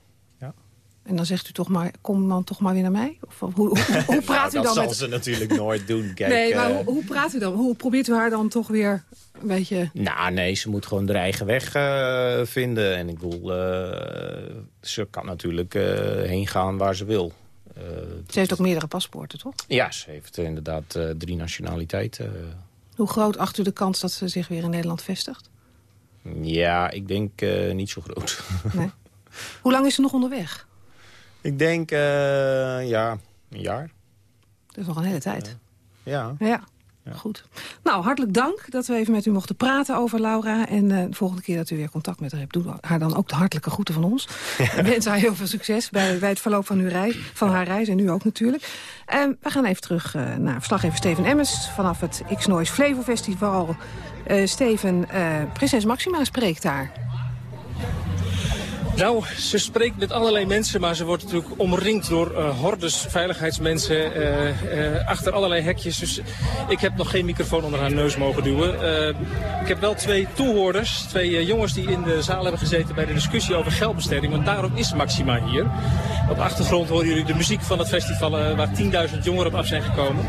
En dan zegt u toch maar, kom dan toch maar weer naar mij? Of, hoe, hoe, hoe praat nou, u dan? Dat zal ze natuurlijk nooit doen. Kijk, nee, maar hoe, hoe, praat u dan? Hoe probeert u haar dan toch weer een beetje... Nou, nee, ze moet gewoon haar eigen weg uh, vinden. En ik bedoel, uh, ze kan natuurlijk uh, heen gaan waar ze wil. ze heeft ook meerdere paspoorten, toch? Ja, ze heeft inderdaad drie nationaliteiten. Hoe groot acht u de kans dat ze zich weer in Nederland vestigt? Ja, ik denk niet zo groot. Nee. Hoe lang is ze nog onderweg? Ik denk, uh, ja, een jaar. Dat is nog een hele tijd. ja. ja. Ja. Goed. Nou, hartelijk dank dat we even met u mochten praten over Laura. En uh, de volgende keer dat u weer contact met haar hebt... doe haar dan ook de hartelijke groeten van ons. Ja. En wens haar heel veel succes bij, bij het verloop van, uw reis, van haar reis. En u ook natuurlijk. En we gaan even terug uh, naar verslaggever Steven Emmers... vanaf het X-Noise Flevo Festival. Uh, Steven, prinses Maxima spreekt daar. Nou, ze spreekt met allerlei mensen, maar ze wordt natuurlijk omringd door uh, hordes veiligheidsmensen uh, uh, achter allerlei hekjes. Dus ik heb nog geen microfoon onder haar neus mogen duwen. ik heb wel twee toehoorders, twee jongens die in de zaal hebben gezeten bij de discussie over geldbesteding. Want daarom is Maxima hier. Op de achtergrond horen jullie de muziek van het festival waar 10.000 jongeren op af zijn gekomen.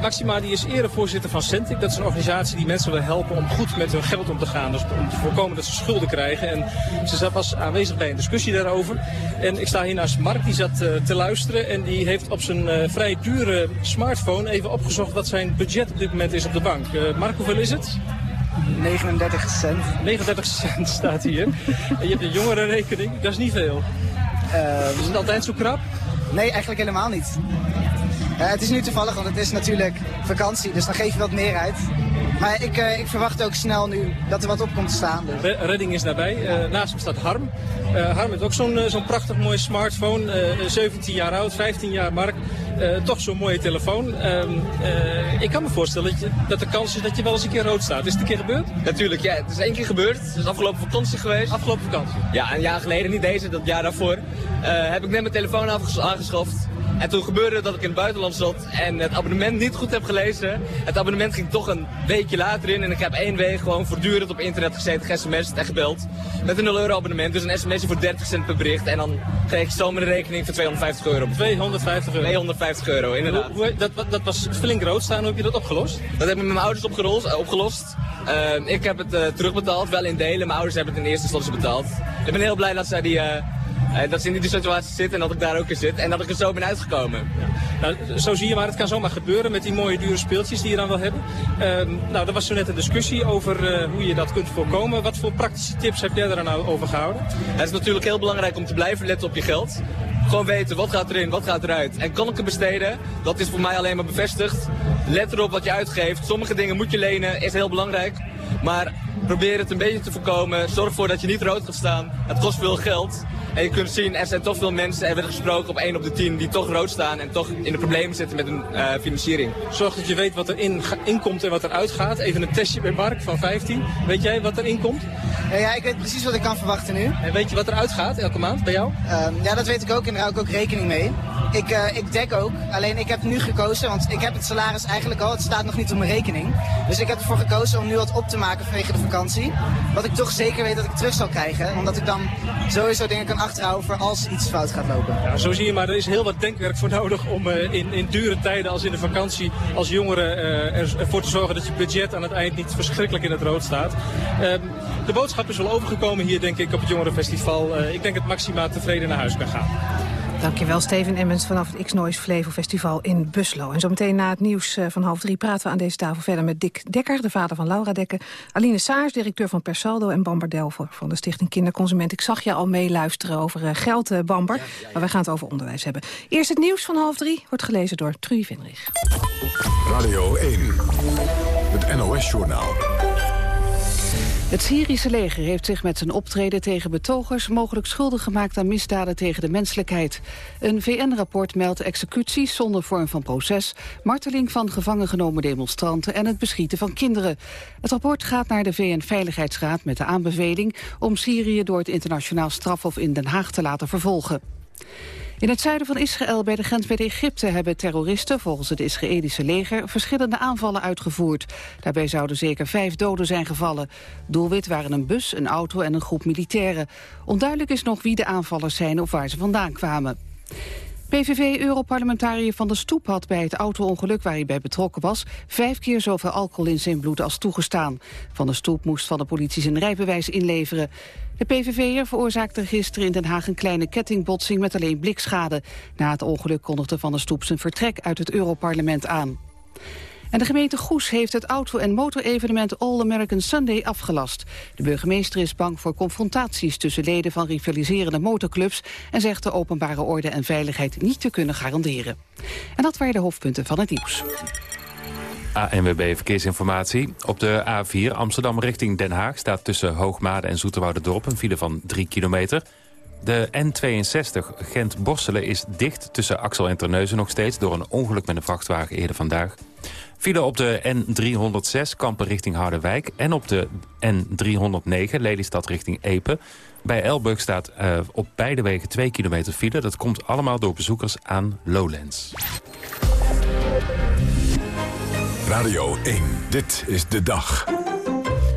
Maxima die is erevoorzitter van Centric. Dat is een organisatie die mensen wil helpen om goed met hun geld om te gaan. Dus om te voorkomen dat ze schulden krijgen. En ze was aanwezig bij een discussie daarover. En ik sta hier naast Mark, die zat uh, te luisteren. En die heeft op zijn uh, vrij dure smartphone even opgezocht wat zijn budget op dit moment is op de bank. Uh, Mark, hoeveel is het? 39 cent. 39 cent staat hier. en je hebt een jongerenrekening, dat is niet veel. is het altijd zo krap? Nee, eigenlijk helemaal niet. Het is nu toevallig, want het is natuurlijk vakantie, dus dan geef je wat meer uit. Maar ik, uh, ik verwacht ook snel nu dat er wat op komt te staan. Dus. Redding is daarbij. Uh, naast hem staat Harm. Uh, Harm heeft ook zo'n zo'n prachtig mooie smartphone. 17 jaar oud, 15 jaar Mark. toch zo'n mooie telefoon. Ehm, ik kan me voorstellen dat, je, dat de kans is dat je wel eens een keer rood staat. Is het een keer gebeurd? Natuurlijk, ja. Het is één keer gebeurd. Het is afgelopen vakantie geweest. Afgelopen vakantie? Ja, een jaar geleden. Niet deze, dat jaar daarvoor. heb ik net mijn telefoon aangeschaft. En toen gebeurde dat ik in het buitenland zat en het abonnement niet goed heb gelezen. Het abonnement ging toch een weekje later in en ik heb één week gewoon voortdurend op internet gezeten, gesms'd en gebeld. Met een 0 euro abonnement, dus een sms'je voor 30 cent per bericht. En dan kreeg ik zomaar een rekening voor 250 euro. 250 euro? 250 euro, inderdaad. Hoe, dat, dat was flink rood staan, hoe heb je dat opgelost? Dat heb ik met mijn ouders opgelost. Uh, opgelost. Uh, ik heb het uh, terugbetaald, wel in delen. Mijn ouders hebben het in eerste instantie betaald. Ik ben heel blij dat zij die uh, dat ze in die situatie zitten en dat ik daar ook in zit. En dat ik er zo ben uitgekomen. Nou, zo zie je maar, het kan zomaar gebeuren met die mooie dure speeltjes die je dan wil hebben. Uh, nou, er was zo net een discussie over uh, hoe je dat kunt voorkomen. Wat voor praktische tips heb jij daar nou over gehouden? Het is natuurlijk heel belangrijk om te blijven letten op je geld. Gewoon weten, wat gaat erin, wat gaat eruit. En kan ik het besteden? Dat is voor mij alleen maar bevestigd. Let erop wat je uitgeeft. Sommige dingen moet je lenen, is heel belangrijk. Maar probeer het een beetje te voorkomen. Zorg ervoor dat je niet rood gaat staan. Het kost veel geld. En je kunt zien, er zijn toch veel mensen, er werd gesproken op 1 op de 10, die toch rood staan en toch in de problemen zitten met hun uh, financiering. Zorg dat je weet wat er in, in komt en wat er uitgaat. Even een testje bij Mark van 15. Weet jij wat er in komt? Ja, ja, ik weet precies wat ik kan verwachten nu. En weet je wat er uitgaat elke maand bij jou? Um, ja, dat weet ik ook en daar hou ik ook rekening mee. Ik, uh, ik dek ook, alleen ik heb nu gekozen, want ik heb het salaris eigenlijk al, het staat nog niet op mijn rekening. Dus ik heb ervoor gekozen om nu wat op te maken vanwege de vakantie. Wat ik toch zeker weet dat ik terug zal krijgen, omdat ik dan sowieso dingen kan achterhouden voor als iets fout gaat lopen. Ja, zo zie je maar, er is heel wat denkwerk voor nodig om uh, in, in dure tijden als in de vakantie als jongere uh, ervoor te zorgen dat je budget aan het eind niet verschrikkelijk in het rood staat. Ehm, de boodschap is wel overgekomen hier denk ik op het Jongerenfestival. ik denk dat Maxima tevreden naar huis kan gaan. Dankjewel Steven Emmens vanaf het X-Noise Flevo Festival in Buslo. En zometeen na het nieuws eh, van half drie praten we aan deze tafel verder met Dick Dekker, de vader van Laura Dekker. Aline Saars, directeur van Persaldo en Bamber Delver van de Stichting Kinderconsument. Ik zag je al meeluisteren over uh, geld, uh, Bamber, maar wij gaan het over onderwijs hebben. Eerst het nieuws van half drie wordt gelezen door Trudy Vinrich. Radio 1, het NOS-journaal. Het Syrische leger heeft zich met zijn optreden tegen betogers mogelijk schuldig gemaakt aan misdaden tegen de menselijkheid. Een VN-rapport meldt executies zonder vorm van proces, marteling van gevangen genomen demonstranten en het beschieten van kinderen. Het rapport gaat naar de VN-veiligheidsraad met de aanbeveling om Syrië door het internationaal strafhof in Den Haag te laten vervolgen. In het zuiden van Israël bij de grens met Egypte hebben terroristen volgens het Israëlische leger verschillende aanvallen uitgevoerd. Daarbij zouden zeker vijf doden zijn gevallen. Doelwit waren een bus, een auto en een groep militairen. Onduidelijk is nog wie de aanvallers zijn of waar ze vandaan kwamen. PVV-europarlementariër Van der Stoep had bij het auto-ongeluk waar hij bij betrokken was... vijf keer zoveel alcohol in zijn bloed als toegestaan. Van der Stoep moest van de politie zijn rijbewijs inleveren. De PVV'er veroorzaakte gisteren in Den Haag een kleine kettingbotsing met alleen blikschade. Na het ongeluk kondigde Van der Stoep zijn vertrek uit het Europarlement aan. En de gemeente Goes heeft het auto- en motorevenement All American Sunday afgelast. De burgemeester is bang voor confrontaties tussen leden van rivaliserende motorclubs... en zegt de openbare orde en veiligheid niet te kunnen garanderen. En dat waren de hoofdpunten van het nieuws. ANWB Verkeersinformatie. Op de A4 Amsterdam richting Den Haag staat tussen Hoogmade en Dorp een file van 3 kilometer. De N62 Gent-Borselen is dicht tussen Axel en Terneuzen nog steeds... door een ongeluk met een vrachtwagen eerder vandaag. File op de N306 Kampen richting Harderwijk... en op de N309 Lelystad richting Epe. Bij Elburg staat uh, op beide wegen 2 kilometer file. Dat komt allemaal door bezoekers aan Lowlands. Radio 1, dit is de dag.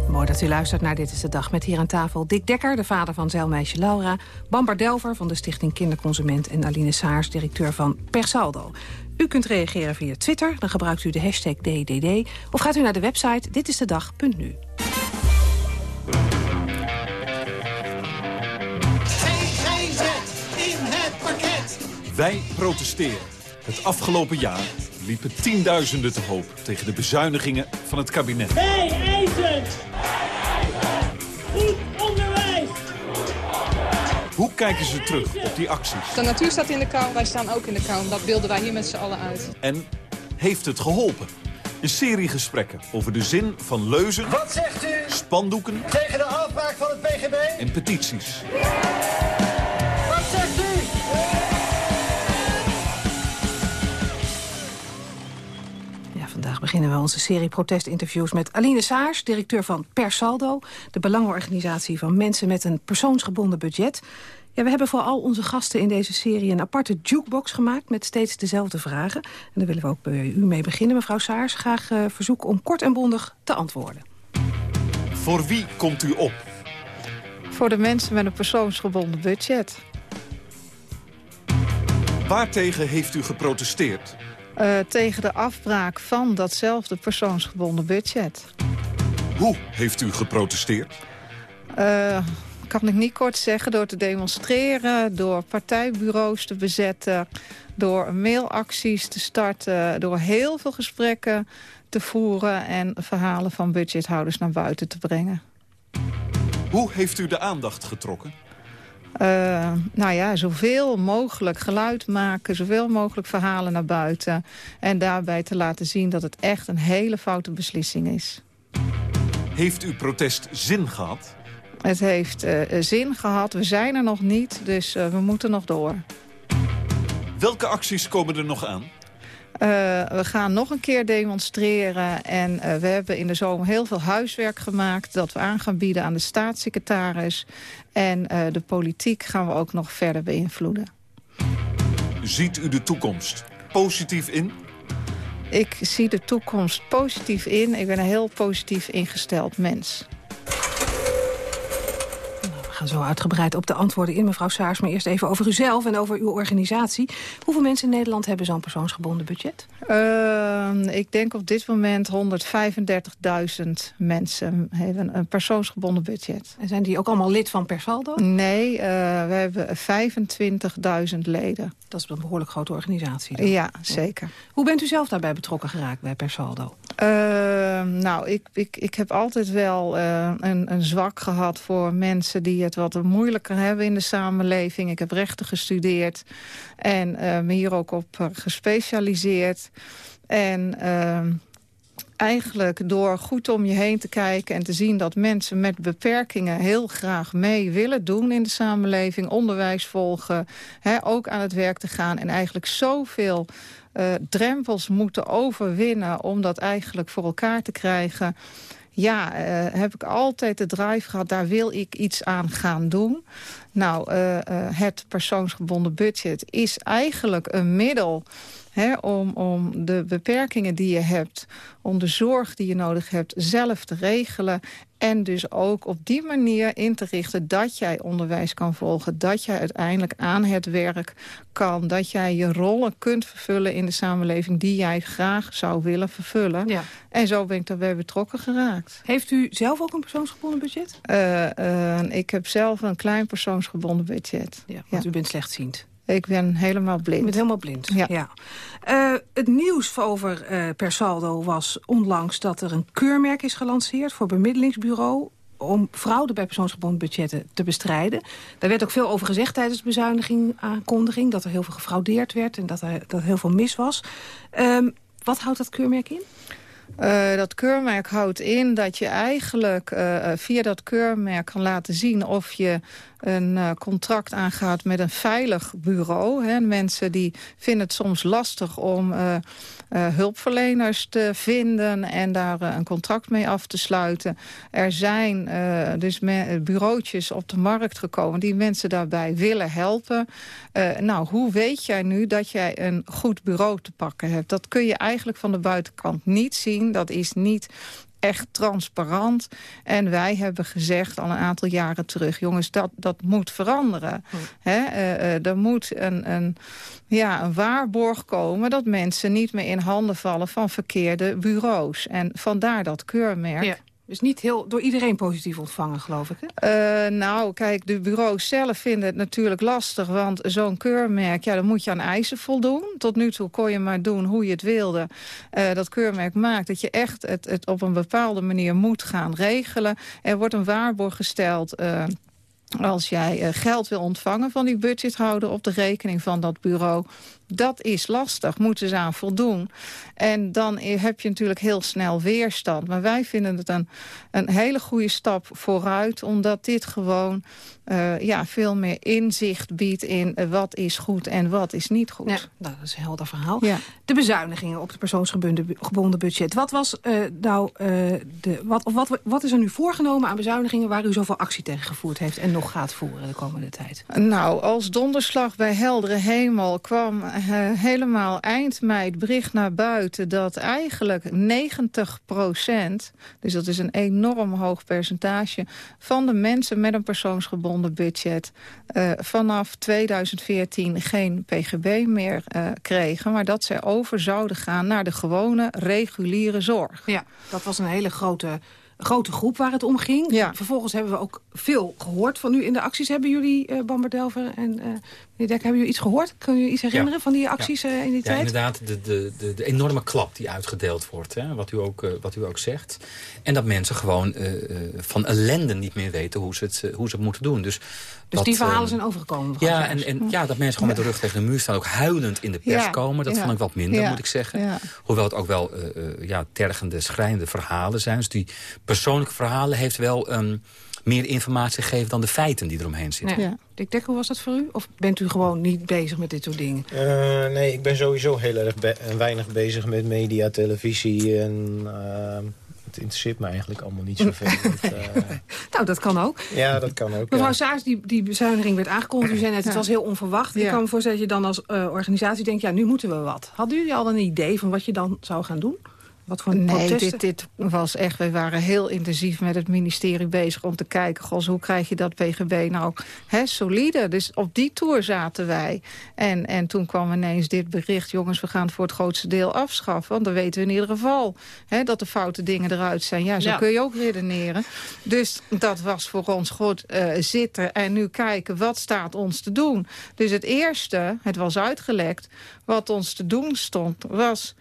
Mooi dat u luistert naar Dit is de Dag met hier aan tafel Dick Dekker, de vader van zeilmeisje Laura... Bamber Delver van de Stichting Kinderconsument... en Aline Saars, directeur van Persaldo. U kunt reageren via Twitter, dan gebruikt u de hashtag DDD... of gaat u naar de website ditistedag.nu. in het pakket. Wij protesteren. Het afgelopen jaar liepen tienduizenden te hoop... tegen de bezuinigingen van het kabinet. Wij eisen goed Hoe kijken ze terug op die acties? De natuur staat in de kou, wij staan ook in de kou. Dat beelden wij hier met z'n allen uit. En heeft het geholpen? Een serie gesprekken over de zin van leuzen... Wat zegt u? Spandoeken... Tegen de afbraak van het PGB? En petities. Beginnen we onze serie protestinterviews met Aline Saars, directeur van Persaldo, de belangenorganisatie van mensen met een persoonsgebonden budget. Ja, we hebben voor al onze gasten in deze serie een aparte jukebox gemaakt... met steeds dezelfde vragen. En daar willen we ook bij u mee beginnen, mevrouw Saars. Graag uh, verzoeken om kort en bondig te antwoorden. Voor wie komt u op? Voor de mensen met een persoonsgebonden budget. Waartegen heeft u geprotesteerd? Uh, tegen de afbraak van datzelfde persoonsgebonden budget. Hoe heeft u geprotesteerd? Uh, kan ik niet kort zeggen. Door te demonstreren, door partijbureaus te bezetten... door mailacties te starten, door heel veel gesprekken te voeren... en verhalen van budgethouders naar buiten te brengen. Hoe heeft u de aandacht getrokken? Uh, nou ja, zoveel mogelijk geluid maken, zoveel mogelijk verhalen naar buiten. En daarbij te laten zien dat het echt een hele foute beslissing is. Heeft uw protest zin gehad? Het heeft uh, zin gehad. We zijn er nog niet, dus uh, we moeten nog door. Welke acties komen er nog aan? Uh, we gaan nog een keer demonstreren en uh, we hebben in de zomer heel veel huiswerk gemaakt... dat we aan gaan bieden aan de staatssecretaris. En uh, de politiek gaan we ook nog verder beïnvloeden. Ziet u de toekomst positief in? Ik zie de toekomst positief in. Ik ben een heel positief ingesteld mens gaan zo uitgebreid op de antwoorden in, mevrouw Saars. Maar eerst even over uzelf en over uw organisatie. Hoeveel mensen in Nederland hebben zo'n persoonsgebonden budget? Uh, ik denk op dit moment 135.000 mensen hebben een persoonsgebonden budget. En zijn die ook allemaal lid van Persaldo? Nee, uh, we hebben 25.000 leden. Dat is een behoorlijk grote organisatie. Dan. Ja, zeker. Hoe bent u zelf daarbij betrokken geraakt bij Persaldo? Uh, nou, ik, ik, ik heb altijd wel een, een zwak gehad voor mensen die het wat moeilijker hebben in de samenleving. Ik heb rechten gestudeerd en me hier ook op gespecialiseerd. En eigenlijk door goed om je heen te kijken en te zien dat mensen met beperkingen heel graag mee willen doen in de samenleving, onderwijs volgen, hè, ook aan het werk te gaan en eigenlijk zoveel uh, drempels moeten overwinnen om dat eigenlijk voor elkaar te krijgen ja, uh, heb ik altijd de drive gehad, daar wil ik iets aan gaan doen. Nou, uh, uh, het persoonsgebonden budget is eigenlijk een middel Om, om de beperkingen die je hebt, om de zorg die je nodig hebt... zelf te regelen en dus ook op die manier in te richten dat jij onderwijs kan volgen. Dat jij uiteindelijk aan het werk kan. Dat jij je rollen kunt vervullen in de samenleving die jij graag zou willen vervullen. Ja. En zo ben ik daarbij betrokken geraakt. Heeft u zelf ook een persoonsgebonden budget? Uh, uh, ik heb zelf een klein persoonsgebonden budget. Ja, want ja. u bent slechtziend. Ik ben helemaal blind. Je bent helemaal blind, ja. ja. Uh, het nieuws over uh, per saldo was onlangs dat er een keurmerk is gelanceerd... voor bemiddelingsbureau om fraude bij persoonsgebonden budgetten te bestrijden. Daar werd ook veel over gezegd tijdens de bezuiniging aankondiging... dat er heel veel gefraudeerd werd en dat er, dat heel veel mis was. Um, wat houdt dat keurmerk in? Uh, dat keurmerk houdt in dat je eigenlijk uh, via dat keurmerk kan laten zien of je een contract aangaat met een veilig bureau. Hè. Mensen die vinden het soms lastig om hulpverleners te vinden en daar een contract mee af te sluiten. Er zijn dus bureautjes op de markt gekomen die mensen daarbij willen helpen. nou, hoe weet jij nu dat jij een goed bureau te pakken hebt? Dat kun je eigenlijk van de buitenkant niet zien. Dat is niet echt transparant. En wij hebben gezegd al een aantal jaren terug... jongens, dat, dat moet veranderen. Oh. He, uh, uh, er moet een, een, ja, een waarborg komen... dat mensen niet meer in handen vallen van verkeerde bureaus. En vandaar dat keurmerk. Ja. Dus niet heel door iedereen positief ontvangen, geloof ik, hè? Uh, nou, kijk, de bureaus zelf vinden het natuurlijk lastig... want zo'n keurmerk, ja, dan moet je aan eisen voldoen. Tot nu toe kon je maar doen hoe je het wilde. Uh, dat keurmerk maakt dat je echt het, op een bepaalde manier moet gaan regelen. Er wordt een waarborg gesteld... Uh, als jij geld wil ontvangen van die budgethouder op de rekening van dat bureau... Dat is lastig, moeten ze aan voldoen. En dan heb je natuurlijk heel snel weerstand. Maar wij vinden het een, een hele goede stap vooruit... omdat dit gewoon uh, ja, veel meer inzicht biedt in uh, wat is goed en wat is niet goed. Ja, dat is een helder verhaal. Ja. De bezuinigingen op het persoonsgebonden budget. Wat, was, uh, nou, de, wat, of wat, wat is er nu voorgenomen aan bezuinigingen... waar u zoveel actie tegen gevoerd heeft en nog gaat voeren de komende tijd? Nou, als donderslag bij heldere hemel kwam helemaal eind mei het bericht naar buiten... dat eigenlijk 90 procent, dus dat is een enorm hoog percentage... van de mensen met een persoonsgebonden budget... Uh, vanaf 2014 geen pgb meer uh, kregen... maar dat zij over zouden gaan naar de gewone reguliere zorg. Ja, dat was een hele grote grote groep waar het om ging. Ja. Vervolgens hebben we ook veel gehoord van u in de acties. Hebben jullie, uh, Bamber Delver en uh, meneer Dek, hebben jullie iets gehoord? Kun je iets herinneren ja. van die acties ja. uh, in die ja, tijd? inderdaad, de, de, de, de, enorme klap die uitgedeeld wordt, hè, wat, u ook, wat u ook zegt. En dat mensen gewoon van ellende niet meer weten hoe ze het, hoe ze het moeten doen. Dus, dus dat, die verhalen zijn overgekomen? Ja, en, en ja, dat mensen gewoon met de rug tegen de muur staan, ook huilend in de pers komen. Dat vond ik wat minder, moet ik zeggen. Hoewel het ook wel ja, tergende, schrijnende verhalen zijn. Dus die persoonlijke verhalen heeft wel um, meer informatie gegeven dan de feiten die eromheen zitten. Ja. Dick Dekker, hoe was dat voor u? Of bent u gewoon niet bezig met dit soort dingen? Uh, nee, ik ben sowieso heel erg be weinig bezig met media, televisie en... Uh, het interesseert me eigenlijk allemaal niet zoveel. dat, uh... nou, dat kan ook. Ja, dat kan ook. Mevrouw ja. Saars, die, die bezuiniging werd aangekondigd. U zei net, het was heel onverwacht. Ja. Ik kan me voorstellen dat je dan als uh, organisatie denkt... ja, nu moeten we wat. Hadden jullie al een idee van wat je dan zou gaan doen? Wat voor nee, dit, dit, was echt... We waren heel intensief met het ministerie bezig om te kijken... Goh, hoe krijg je dat PGB nou hè, solide? Dus op die tour zaten wij. En, en toen kwam ineens dit bericht... jongens, we gaan het voor het grootste deel afschaffen. Want dan weten we in ieder geval hè, dat de foute dingen eruit zijn. Ja, zo ja. kun je ook redeneren. Dus dat was voor ons goed uh, zitten en nu kijken... wat staat ons te doen? Dus het eerste, het was uitgelekt... wat ons te doen stond, was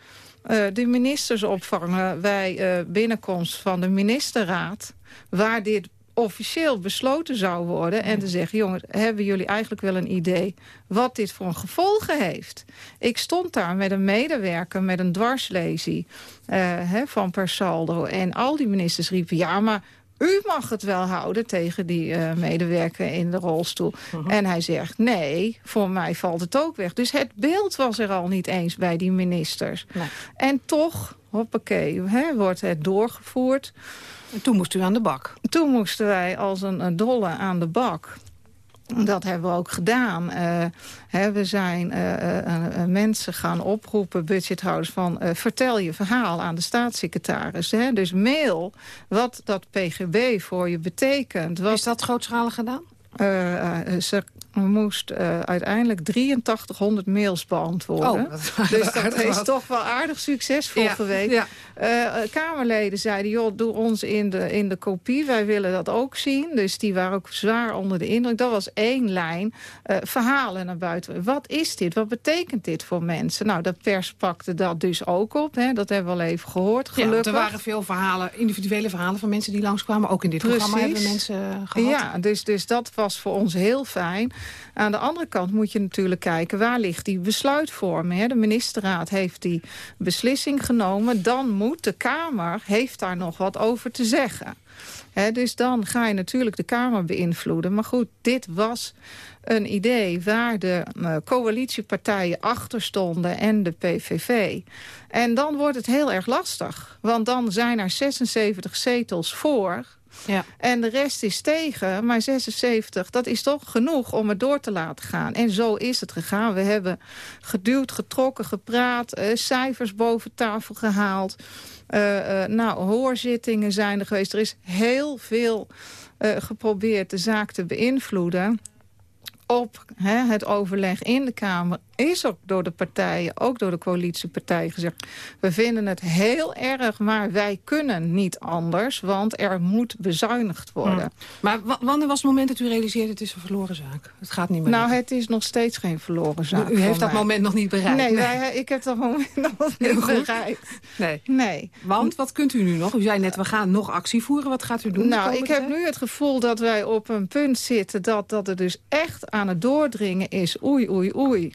uh, de ministers opvangen. Bij uh, binnenkomst van de ministerraad... waar dit officieel besloten zou worden... en te zeggen, jongens, hebben jullie eigenlijk wel een idee... wat dit voor gevolgen heeft? Ik stond daar met een medewerker, met een dwarslesie uh, hè, van Persaldo... en al die ministers riepen, ja, maar u mag het wel houden tegen die uh, medewerker in de rolstoel. Uh-huh. En hij zegt, nee, voor mij valt het ook weg. Dus het beeld was er al niet eens bij die ministers. Nee. En toch, hoppakee, hè, wordt het doorgevoerd... En toen moest u aan de bak. Toen moesten wij als een, een dolle aan de bak. Dat hebben we ook gedaan. Uh, hè, we zijn uh, uh, mensen gaan oproepen, budgethouders, van vertel je verhaal aan de staatssecretaris. Hè? Dus mail wat dat PGB voor je betekent. Wat... Is dat grootschalig gedaan? ze moest uh, uiteindelijk 8300 mails beantwoorden. Oh, dus dat is toch wel aardig succesvol ja, geweest. Ja. Uh, Kamerleden zeiden, joh, doe ons in de, in de kopie. Wij willen dat ook zien. Dus die waren ook zwaar onder de indruk. Dat was één lijn. Uh, verhalen naar buiten. Wat is dit? Wat betekent dit voor mensen? Nou, de pers pakte dat dus ook op. Hè. Dat hebben we al even gehoord, gelukkig. Ja, er waren veel verhalen, individuele verhalen van mensen die langskwamen. Ook in dit Precies. programma hebben mensen gehad. Ja, dus, dus dat was voor ons heel fijn. Aan de andere kant moet je natuurlijk kijken... waar ligt die besluitvorming? De ministerraad heeft die beslissing genomen. Dan moet de Kamer, heeft daar nog wat over te zeggen. dus dan ga je natuurlijk de Kamer beïnvloeden. Maar goed, dit was een idee waar de uh, coalitiepartijen achter stonden en de PVV. En dan wordt het heel erg lastig. Want dan zijn er 76 zetels voor ja. En de rest is tegen, maar 76, dat is toch genoeg om het door te laten gaan. En zo is het gegaan. We hebben geduwd, getrokken, gepraat, uh, cijfers boven tafel gehaald. Uh, uh, nou, hoorzittingen zijn er geweest. Er is heel veel geprobeerd de zaak te beïnvloeden op hè, het overleg in de Kamer is ook door de partijen, ook door de coalitiepartijen gezegd... we vinden het heel erg, maar wij kunnen niet anders... want er moet bezuinigd worden. Hmm. Maar wanneer was het moment dat u realiseerde... het is een verloren zaak? Het gaat niet meer. Nou, het is nog steeds geen verloren zaak. U, heeft dat moment nog niet bereikt? Nee, Wij, ik heb dat moment nog niet bereikt. Nee. nee. Want, wat kunt u nu nog? U zei net, we gaan nog actie voeren. Wat gaat u doen? Nou, ik heb nu het gevoel dat wij op een punt zitten... dat, dat er dus echt aan het doordringen is. Oei, oei, oei.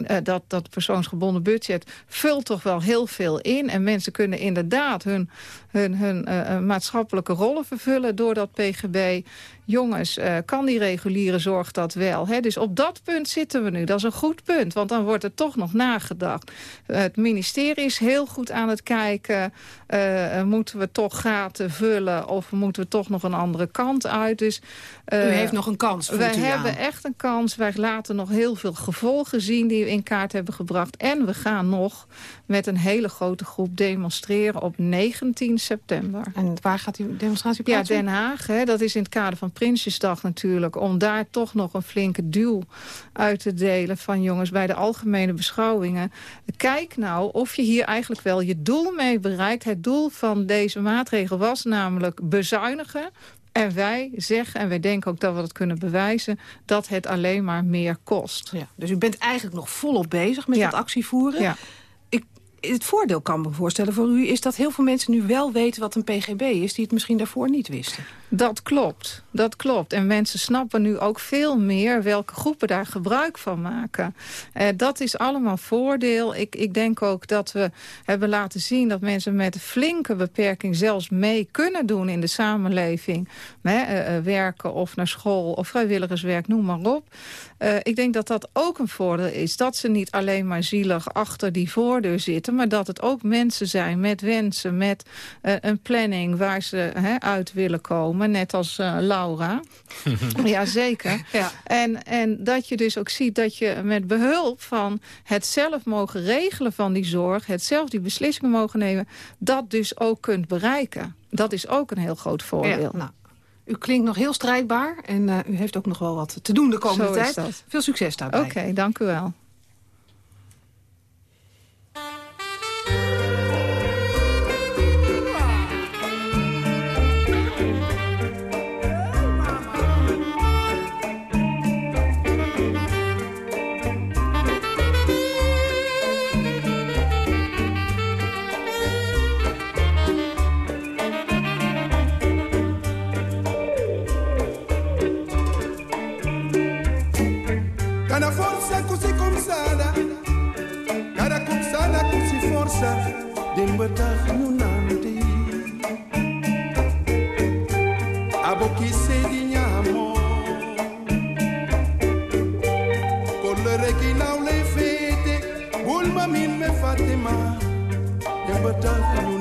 Uh, dat, dat persoonsgebonden budget vult toch wel heel veel in. En mensen kunnen inderdaad hun, hun, hun uh, maatschappelijke rollen vervullen door dat PGB jongens, uh, kan die reguliere zorg dat wel? Hè? Dus op dat punt zitten we nu. Dat is een goed punt, want dan wordt er toch nog nagedacht. Uh, het ministerie is heel goed aan het kijken. Uh, moeten we toch gaten vullen of moeten we toch nog een andere kant uit? Dus, u heeft nog een kans, Wij hebben echt een kans. Wij laten nog heel veel gevolgen zien die we in kaart hebben gebracht. En we gaan nog met een hele grote groep demonstreren op 19 september. En waar gaat die demonstratie plaatsen? Ja, Den Haag. Hè, dat is in het kader van Prinsjesdag natuurlijk... om daar toch nog een flinke duw uit te delen van jongens... bij de algemene beschouwingen. Kijk nou of je hier eigenlijk wel je doel mee bereikt. Het doel van deze maatregel was namelijk bezuinigen... En wij zeggen, en wij denken ook dat we dat kunnen bewijzen... dat het alleen maar meer kost. Ja, dus u bent eigenlijk nog volop bezig met ja. dat actievoeren. Ja het voordeel kan me voorstellen voor u... is dat heel veel mensen nu wel weten wat een PGB is... die het misschien daarvoor niet wisten. Dat klopt, dat klopt. En mensen snappen nu ook veel meer welke groepen daar gebruik van maken. Eh, dat is allemaal voordeel. Ik, ik denk ook dat we hebben laten zien dat mensen met flinke beperking... zelfs mee kunnen doen in de samenleving. Hè, eh, eh, werken of naar school of vrijwilligerswerk, noem maar op. Uh, ik denk dat dat ook een voordeel is. Dat ze niet alleen maar zielig achter die voordeur zitten... maar dat het ook mensen zijn met wensen, met uh, een planning... waar ze uit willen komen, net als uh, Laura. Jazeker. Ja. En, en dat je dus ook ziet dat je met behulp van het zelf mogen regelen van die zorg... het zelf die beslissingen mogen nemen, dat dus ook kunt bereiken. Dat is ook een heel groot voordeel. Ja, nou, u klinkt nog heel strijdbaar en uh, u heeft ook nog wel wat te doen de komende tijd. Veel succes daarbij. Oké, okay, dank u wel. Sa din betag nunanti aboki sedi nyamo kolere ki naule fete bulma min me fatima din betag nunanti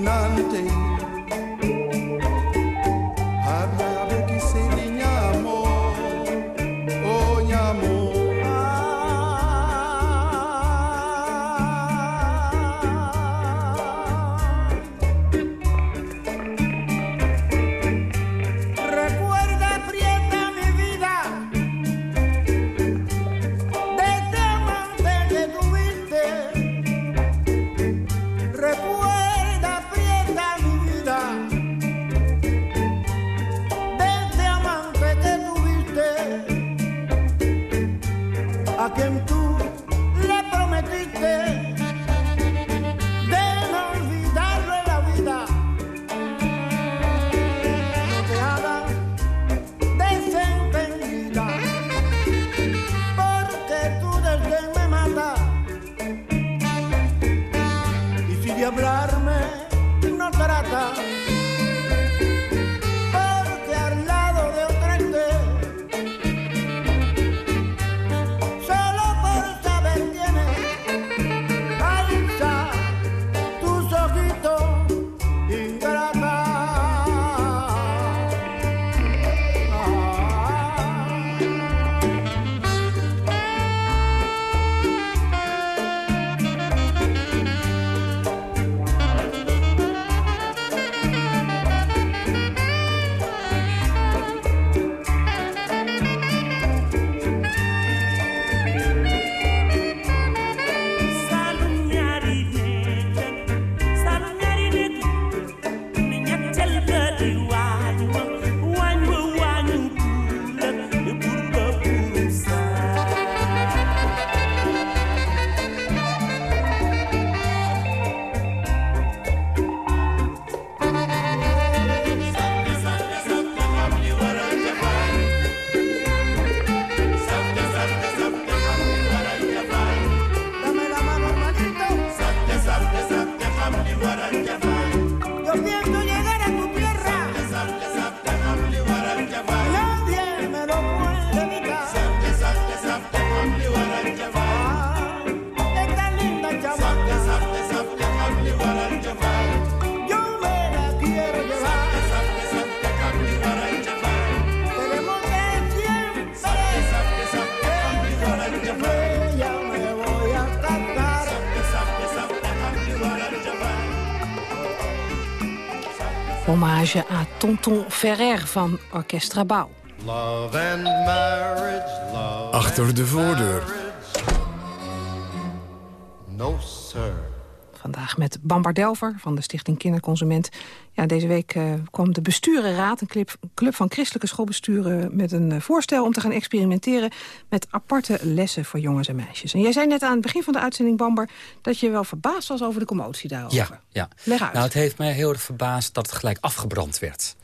Hommage à Tonton Ferrer van Orchestra Bouw. Love and marriage, love Achter de voordeur. No, sir. Vandaag met Bambar Delver van de Stichting Kinderconsument. Ja, deze week eh, kwam de besturenraad, een club, club van christelijke schoolbesturen... met een eh, voorstel om te gaan experimenteren met aparte lessen voor jongens en meisjes. En jij zei net aan het begin van de uitzending, Bambar... dat je wel verbaasd was over de commotie daarover. Ja, ja. Leg uit. Nou, het heeft mij heel erg verbaasd dat het gelijk afgebrand werd.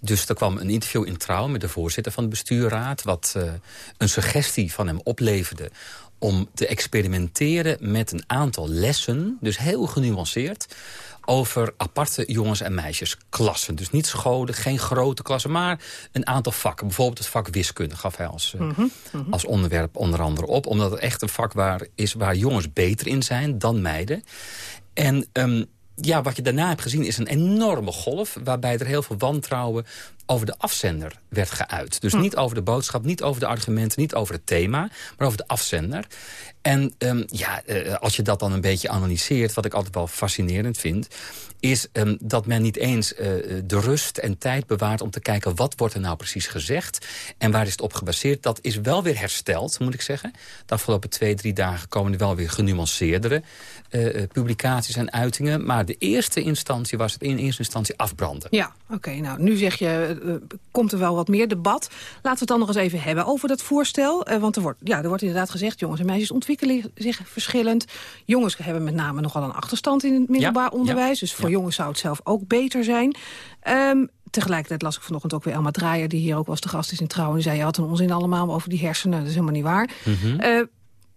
Dus er kwam een interview in Trouw met de voorzitter van de bestuurraad... wat eh, een suggestie van hem opleverde om te experimenteren met een aantal lessen... dus heel genuanceerd over aparte jongens- en meisjesklassen. Dus niet scholen, geen grote klassen, maar een aantal vakken. Bijvoorbeeld het vak wiskunde gaf hij als, eh, Mhm, als onderwerp onder andere op. Omdat het echt een vak waar, is waar jongens beter in zijn dan meiden. En ehm, ja, wat je daarna hebt gezien is een enorme golf... waarbij er heel veel wantrouwen over de afzender werd geuit. Dus niet over de boodschap, niet over de argumenten, niet over het thema... maar over de afzender. En ehm, ja, eh, als je dat dan een beetje analyseert... wat ik altijd wel fascinerend vind... is ehm, dat men niet eens eh, de rust en tijd bewaart om te kijken... wat wordt er nou precies gezegd en waar is het op gebaseerd. Dat is wel weer hersteld, moet ik zeggen. De afgelopen twee, drie dagen komen er wel weer genuanceerdere eh, publicaties en uitingen. Maar de eerste instantie was het in eerste instantie afbranden. Ja, oké. nou, nu zeg je, komt er wel wat meer debat. Laten we het dan nog eens even hebben over dat voorstel. Eh, want er wordt, ja, er wordt inderdaad gezegd, jongens en meisjes ontwikkelen zich verschillend. Jongens hebben met name nogal een achterstand in het middelbaar Ja, onderwijs. ja, Dus voor jongens zou het zelf ook beter zijn. Ehm, tegelijkertijd las ik vanochtend ook weer Elma Draaier... die hier ook was te gast is in Trouw. En die zei, je had een onzin allemaal over die hersenen. Dat is helemaal niet waar. Mhm. Eh,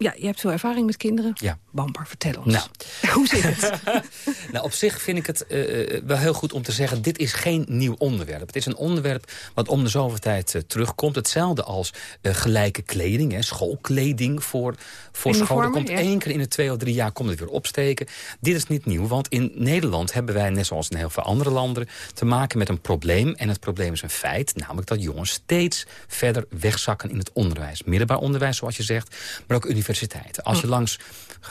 ja, je hebt veel ervaring met kinderen. Ja. Bamber, vertel ons. Nou. Hoe zit het? nou, op zich vind ik het uh, wel heel goed om te zeggen... dit is geen nieuw onderwerp. Het is een onderwerp wat om de zoveel tijd uh, terugkomt. Hetzelfde als uh, gelijke kleding, hè, schoolkleding voor, voor school. Dat komt ja. één keer in de twee of drie jaar komt het weer opsteken. Dit is niet nieuw, want in Nederland hebben wij... net zoals in heel veel andere landen, te maken met een probleem. En het probleem is een feit, namelijk dat jongens steeds verder wegzakken in het onderwijs. Middelbaar onderwijs, zoals je zegt, maar ook universiteiten. Als je langs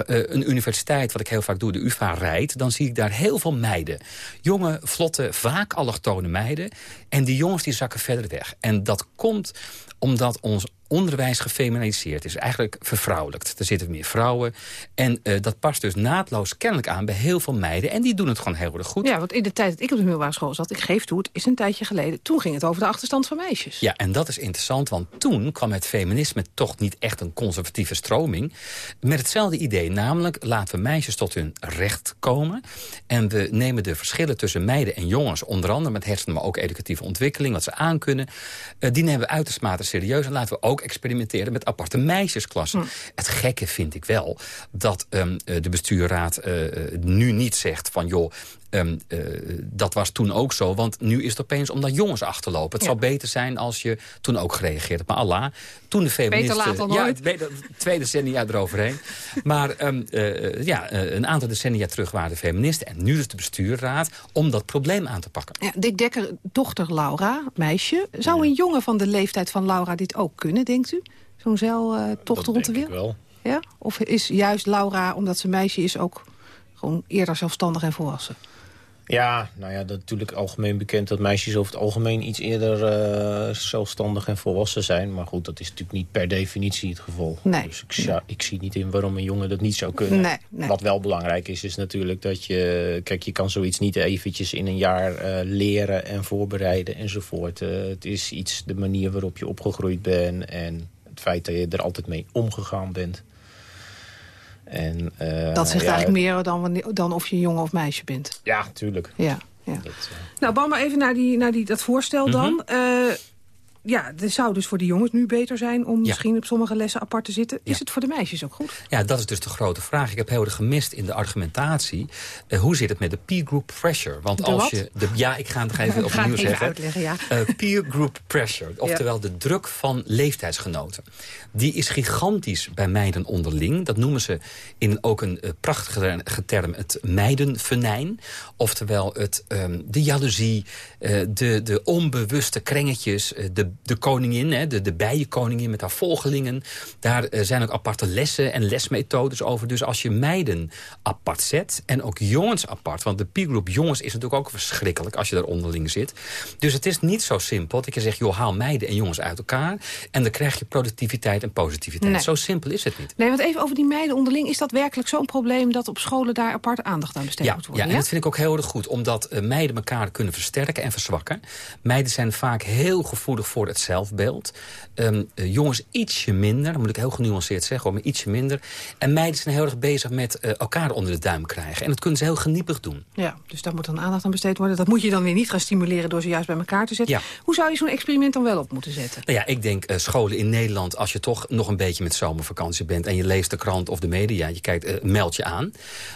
uh, een universiteit, wat ik heel vaak doe, de UvA, rijdt... dan zie ik daar heel veel meiden. Jonge, vlotte, vaak allochtone meiden. En die jongens die zakken verder weg. En dat komt omdat ons onderwijs gefeminiseerd is. Eigenlijk vervrouwelijkt. Er zitten meer vrouwen. En uh, dat past dus naadloos kennelijk aan bij heel veel meiden. En die doen het gewoon heel erg goed. Ja, want in de tijd dat ik op de middelbare school zat... ik geef toe, het is een tijdje geleden... toen ging het over de achterstand van meisjes. Ja, en dat is interessant, want toen kwam het feminisme... toch niet echt een conservatieve stroming. Met hetzelfde idee, namelijk laten we meisjes tot hun recht komen. En we nemen de verschillen tussen meiden en jongens... onder andere met hersenen, maar ook educatieve ontwikkeling... wat ze aankunnen, uh, die nemen we uitermate serieus... en laten we ook experimenteren met aparte meisjesklassen. Hm. Het gekke vind ik wel dat um, de bestuurraad uh, nu niet zegt van... joh, Um, uh, dat was toen ook zo, want nu is het opeens omdat jongens achterlopen. Het ja. zou beter zijn als je toen ook gereageerd hebt. Maar Allah, toen de feministen... Beter laat dan ja, nooit. Tweede, twee decennia eroverheen. maar um, uh, ja, een aantal decennia terug waren de feministen... en nu is de bestuurraad om dat probleem aan te pakken. Ja, Dick Dekker, dochter Laura, meisje. Zou een jongen van de leeftijd van Laura dit ook kunnen, denkt u? Zo'n zeiltocht rond de wereld? wel. Ja? Of is juist Laura, omdat ze meisje is, ook gewoon eerder zelfstandig en volwassen? Ja, nou ja, dat is natuurlijk algemeen bekend dat meisjes over het algemeen iets eerder uh, zelfstandig en volwassen zijn. Maar goed, dat is natuurlijk niet per definitie het geval. Nee. Dus ik, ja, ik zie niet in waarom een jongen dat niet zou kunnen. Nee, nee. Wat wel belangrijk is, is natuurlijk dat je... Kijk, je kan zoiets niet eventjes in een jaar uh, leren en voorbereiden enzovoort. Uh, het is iets, de manier waarop je opgegroeid bent en het feit dat je er altijd mee omgegaan bent. En, uh, dat zegt ja, eigenlijk meer dan, dan of je jongen of meisje bent. Ja, tuurlijk. Ja, ja. Dat, uh... Nou, bam maar even naar, die, naar die, dat voorstel mm -hmm. dan. Uh, ja, het zou dus voor de jongens nu beter zijn om ja. misschien op sommige lessen apart te zitten. Is ja. het voor de meisjes ook goed? Ja, dat is dus de grote vraag. Ik heb heel erg gemist in de argumentatie. Uh, hoe zit het met de peer group pressure? Want de als wat? je. De, ja, ik ga het even opnieuw zeggen. Uitleggen, ja. uh, peer group pressure, oftewel de druk van leeftijdsgenoten. Die is gigantisch bij meiden onderling. Dat noemen ze in ook een uh, prachtige term het meidenvenijn. Oftewel het, um, de jaloezie, de, de onbewuste krengetjes, de de koningin, hè, de, de bijenkoningin met haar volgelingen. Daar uh, zijn ook aparte lessen en lesmethodes over. Dus als je meiden apart zet en ook jongens apart... want de peergroep jongens is natuurlijk ook verschrikkelijk als je daar onderling zit. Dus het is niet zo simpel dat je zegt... joh, haal meiden en jongens uit elkaar... en dan krijg je productiviteit en positiviteit. Nee. Zo simpel is het niet. Nee, want even over die meiden onderling. Is dat werkelijk zo'n probleem dat op scholen daar aparte aandacht aan besteed ja, moet worden? Ja, en dat vind ik ook heel erg goed. Omdat uh, meiden elkaar kunnen versterken en verzwakken. Meiden zijn vaak heel gevoelig voor het zelfbeeld. Um, uh, jongens ietsje minder, dat moet ik heel genuanceerd zeggen, maar ietsje minder. En meiden zijn heel erg bezig met uh, elkaar onder de duim krijgen. En dat kunnen ze heel geniepig doen. Ja, dus daar moet dan aandacht aan besteed worden. Dat moet je dan weer niet gaan stimuleren door ze juist bij elkaar te zetten. Ja. Hoe zou je zo'n experiment dan wel op moeten zetten? Nou ja, ik denk uh, scholen in Nederland, als je toch nog een beetje met zomervakantie bent... en je leest de krant of de media, je kijkt, meld je aan.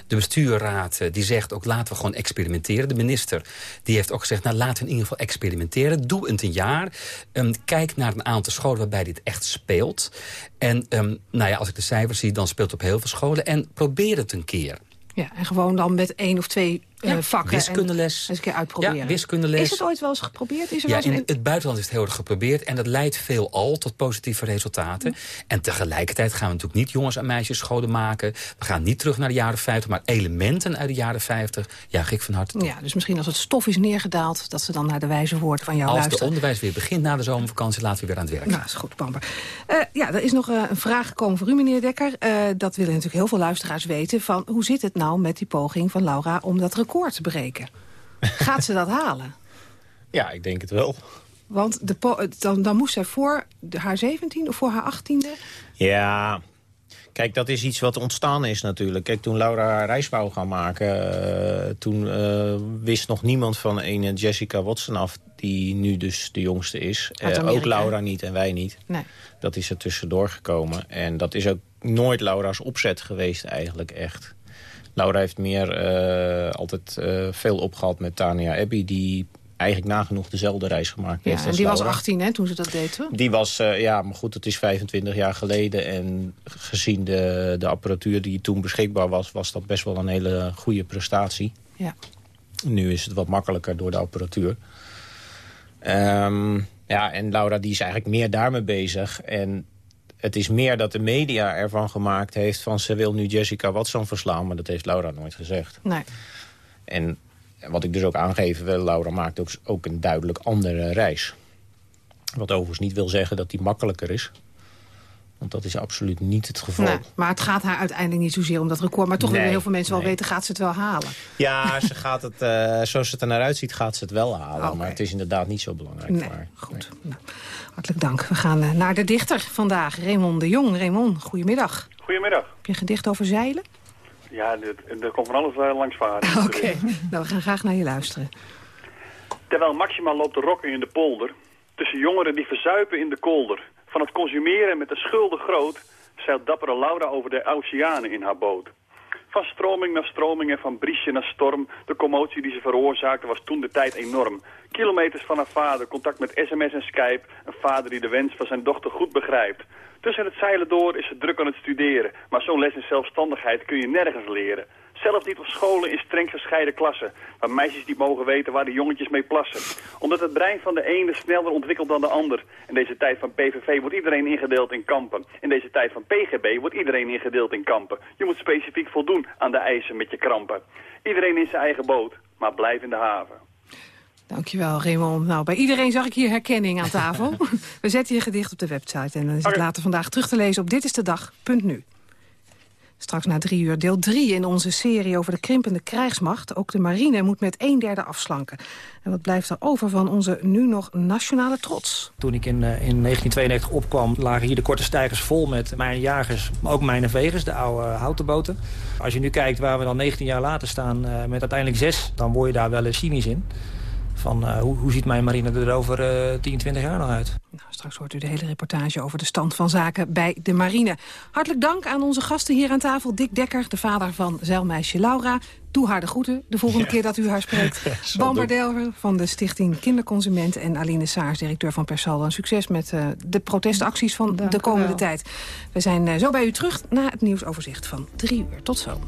De bestuurraad die zegt ook, laten we gewoon experimenteren. De minister die heeft ook gezegd, nou laten we in ieder geval experimenteren. Doe het een jaar. Um, kijk naar een aantal scholen waarbij dit echt speelt. En um, nou ja, als ik de cijfers zie, dan speelt het op heel veel scholen. En probeer het een keer. Ja, en gewoon dan met één of twee ja, vakken. Wiskundeles. En eens een keer uitproberen. Ja, wiskundeles. Is het ooit wel eens geprobeerd? Is er ja, wel eens in het buitenland is het heel erg geprobeerd. En dat leidt veelal tot positieve resultaten. Mm. En tegelijkertijd gaan we natuurlijk niet jongens- en meisjesscholen maken. We gaan niet terug naar de jaren 50, maar elementen uit de jaren 50. Ja, ik van harte toe. Ja, dus misschien als het stof is neergedaald... dat ze dan naar de wijze woorden van jou als luisteren. Als het onderwijs weer begint na de zomervakantie... laten we weer aan het werk. Nou, is goed, Bamber. Uh, ja, er is nog uh, een vraag gekomen voor u, meneer Dekker. Uh, dat willen natuurlijk heel veel luisteraars weten. Van hoe zit het nou met die poging van Laura om dat record te breken? Gaat ze dat halen? Ja, ik denk het wel. Want de dan, dan moest zij voor de, haar 17 of voor haar 18e? Ja, Kijk, dat is iets wat ontstaan is natuurlijk. Kijk, toen Laura haar reis wou gaan maken... Uh, toen uh, wist nog niemand van een Jessica Watson af... die nu dus de jongste is. Uh, ook Laura niet en wij niet. Nee. Dat is er tussendoor gekomen. En dat is ook nooit Laura's opzet geweest eigenlijk echt. Laura heeft meer eh, altijd eh, veel opgehaald met Tania Abbey... die eigenlijk nagenoeg dezelfde reis gemaakt heeft Ja, en die was Laura. 18 hè, toen ze dat deed, toch? Die was, eh, ja, maar goed, het is 25 jaar geleden. En gezien de, de apparatuur die toen beschikbaar was... was dat best wel een hele goede prestatie. Ja. Nu is het wat makkelijker door de apparatuur. Ehm, ja, en Laura die is eigenlijk meer daarmee bezig. En het is meer dat de media ervan gemaakt heeft... van ze wil nu Jessica Watson verslaan. Maar dat heeft Laura nooit gezegd. Nee. En wat ik dus ook aangeven wil... Laura maakt ook, ook een duidelijk andere reis. Wat overigens niet wil zeggen dat die makkelijker is. Want dat is absoluut niet het geval. Nee, maar het gaat haar uiteindelijk niet zozeer om dat record. Maar toch Nee, willen heel veel mensen wel weten, gaat ze het wel halen? Ja, ze gaat het, eh, zoals het er naar uitziet, gaat ze het wel halen. Maar het is inderdaad niet zo belangrijk Nee, voor haar. goed. Nou, hartelijk dank. We gaan eh, naar de dichter vandaag, Raymond de Jong. Raymond, goedemiddag. Goedemiddag. Heb je een gedicht over zeilen? Ja, er- komt van alles eh, langs varen. Oké, nou, we gaan graag naar je luisteren. Terwijl Maxima loopt te rokken in de polder, tussen jongeren die verzuipen in de kolder. Van het consumeren met de schulden groot, zeilt dappere Laura over de oceanen in haar boot. Van stroming naar stroming en van briesje naar storm, de commotie die ze veroorzaakte was toen de tijd enorm. Kilometers van haar vader, contact met sms en Skype, een vader die de wens van zijn dochter goed begrijpt. Tussen het zeilen door is ze druk aan het studeren, maar zo'n les in zelfstandigheid kun je nergens leren. Zelfs niet op scholen in streng gescheiden klassen, waar meisjes niet mogen weten waar de jongetjes mee plassen. Omdat het brein van de ene sneller ontwikkelt dan de ander. In deze tijd van PVV wordt iedereen ingedeeld in kampen. In deze tijd van PGB wordt iedereen ingedeeld in kampen. Je moet specifiek voldoen aan de eisen met je krampen. Iedereen in zijn eigen boot, maar blijf in de haven. Dankjewel, Raymond. Nou, bij iedereen zag ik hier herkenning aan tafel. We zetten je gedicht op de website en dan is het later vandaag terug te lezen op ditistedag.nu. Straks na drie uur deel drie in onze serie over de krimpende krijgsmacht. Ook de marine moet met een derde afslanken. En wat blijft er over van onze nu nog nationale trots? Toen ik in, eh, in 1992 opkwam, lagen hier de korte stijgers vol met mijnjagers, maar ook mijnenvegers, de oude houten boten. Als je nu kijkt waar we dan 19 jaar later staan eh, met uiteindelijk zes, dan word je daar wel eens cynisch in. Van eh, hoe, hoe ziet mijn marine er over eh 10, 20 jaar nog uit? Nou, straks hoort u de hele reportage over de stand van zaken bij de marine. Hartelijk dank aan onze gasten hier aan tafel. Dick Dekker, de vader van zeilmeisje Laura. Doe haar de groeten de volgende keer dat u haar spreekt. zal Bam doen. Bardelver van de Stichting Kinderconsumenten... en Aline Saars, directeur van Persaldo. En succes met eh, de protestacties van Dank de komende wel. tijd. We zijn eh, zo bij u terug na het nieuwsoverzicht van drie uur. Tot zo.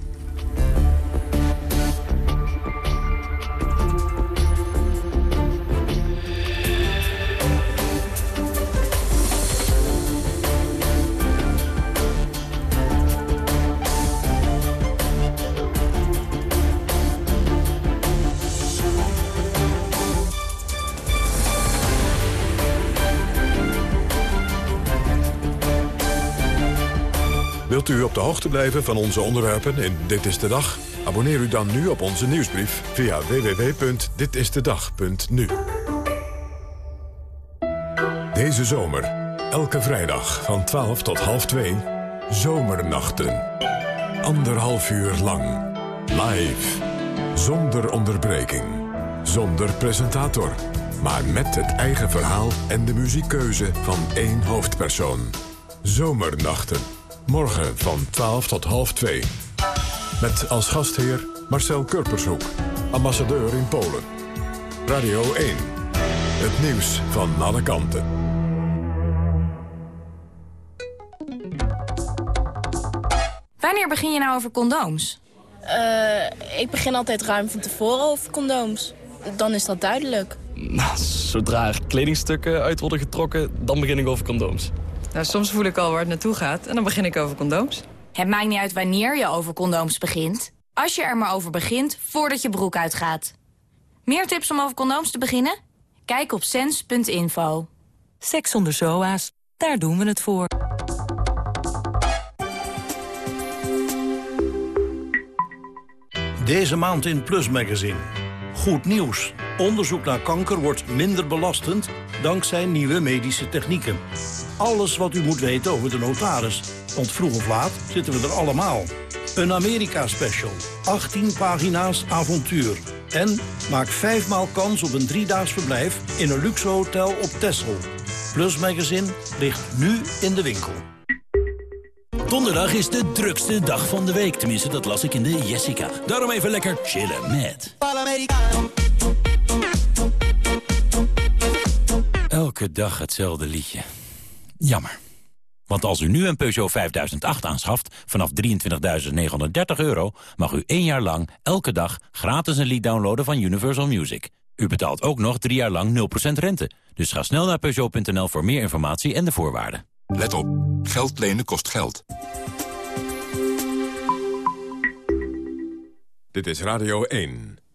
Wilt u op de hoogte blijven van onze onderwerpen in Dit is de Dag? Abonneer u dan nu op onze nieuwsbrief via www.ditistedag.nu. Deze zomer, elke vrijdag van 12 tot half 2, Zomernachten. Anderhalf uur lang, live, zonder onderbreking, zonder presentator... maar met het eigen verhaal en de muziekkeuze van één hoofdpersoon. Zomernachten. Morgen van 12 tot half 2. Met als gastheer Marcel Kurpershoek, ambassadeur in Polen. Radio 1. Het nieuws van alle kanten. Wanneer begin je nou over condooms? Eh, ik begin altijd ruim van tevoren over condooms. Dan is dat duidelijk. Nou, zodra er kledingstukken uit worden getrokken, dan begin ik over condooms. Nou, soms voel ik al waar het naartoe gaat en dan begin ik over condooms. Het maakt niet uit wanneer je over condooms begint. Als je er maar over begint, voordat je broek uitgaat. Meer tips om over condooms te beginnen? Kijk op sens.info. Seks zonder zoa's, daar doen we het voor. Deze maand in Plus Magazine. Goed nieuws. Onderzoek naar kanker wordt minder belastend dankzij nieuwe medische technieken. Alles wat u moet weten over de notaris. Want vroeg of laat zitten we er allemaal. Een Amerika-special. 18 pagina's avontuur. En maak vijfmaal kans op een driedaags verblijf in een luxe hotel op Texel. Plus Magazine ligt nu in de winkel. Donderdag is de drukste dag van de week. Tenminste, dat las ik in de Jessica. Daarom even lekker chillen met... Elke dag hetzelfde liedje. Jammer. Want als u nu een Peugeot 5008 aanschaft, vanaf 23.930 euro... mag u één jaar lang, elke dag, gratis een lied downloaden van Universal Music. U betaalt ook nog drie jaar lang 0% rente. Dus ga snel naar Peugeot.nl voor meer informatie en de voorwaarden. Let op, geld lenen kost geld. Dit is Radio 1.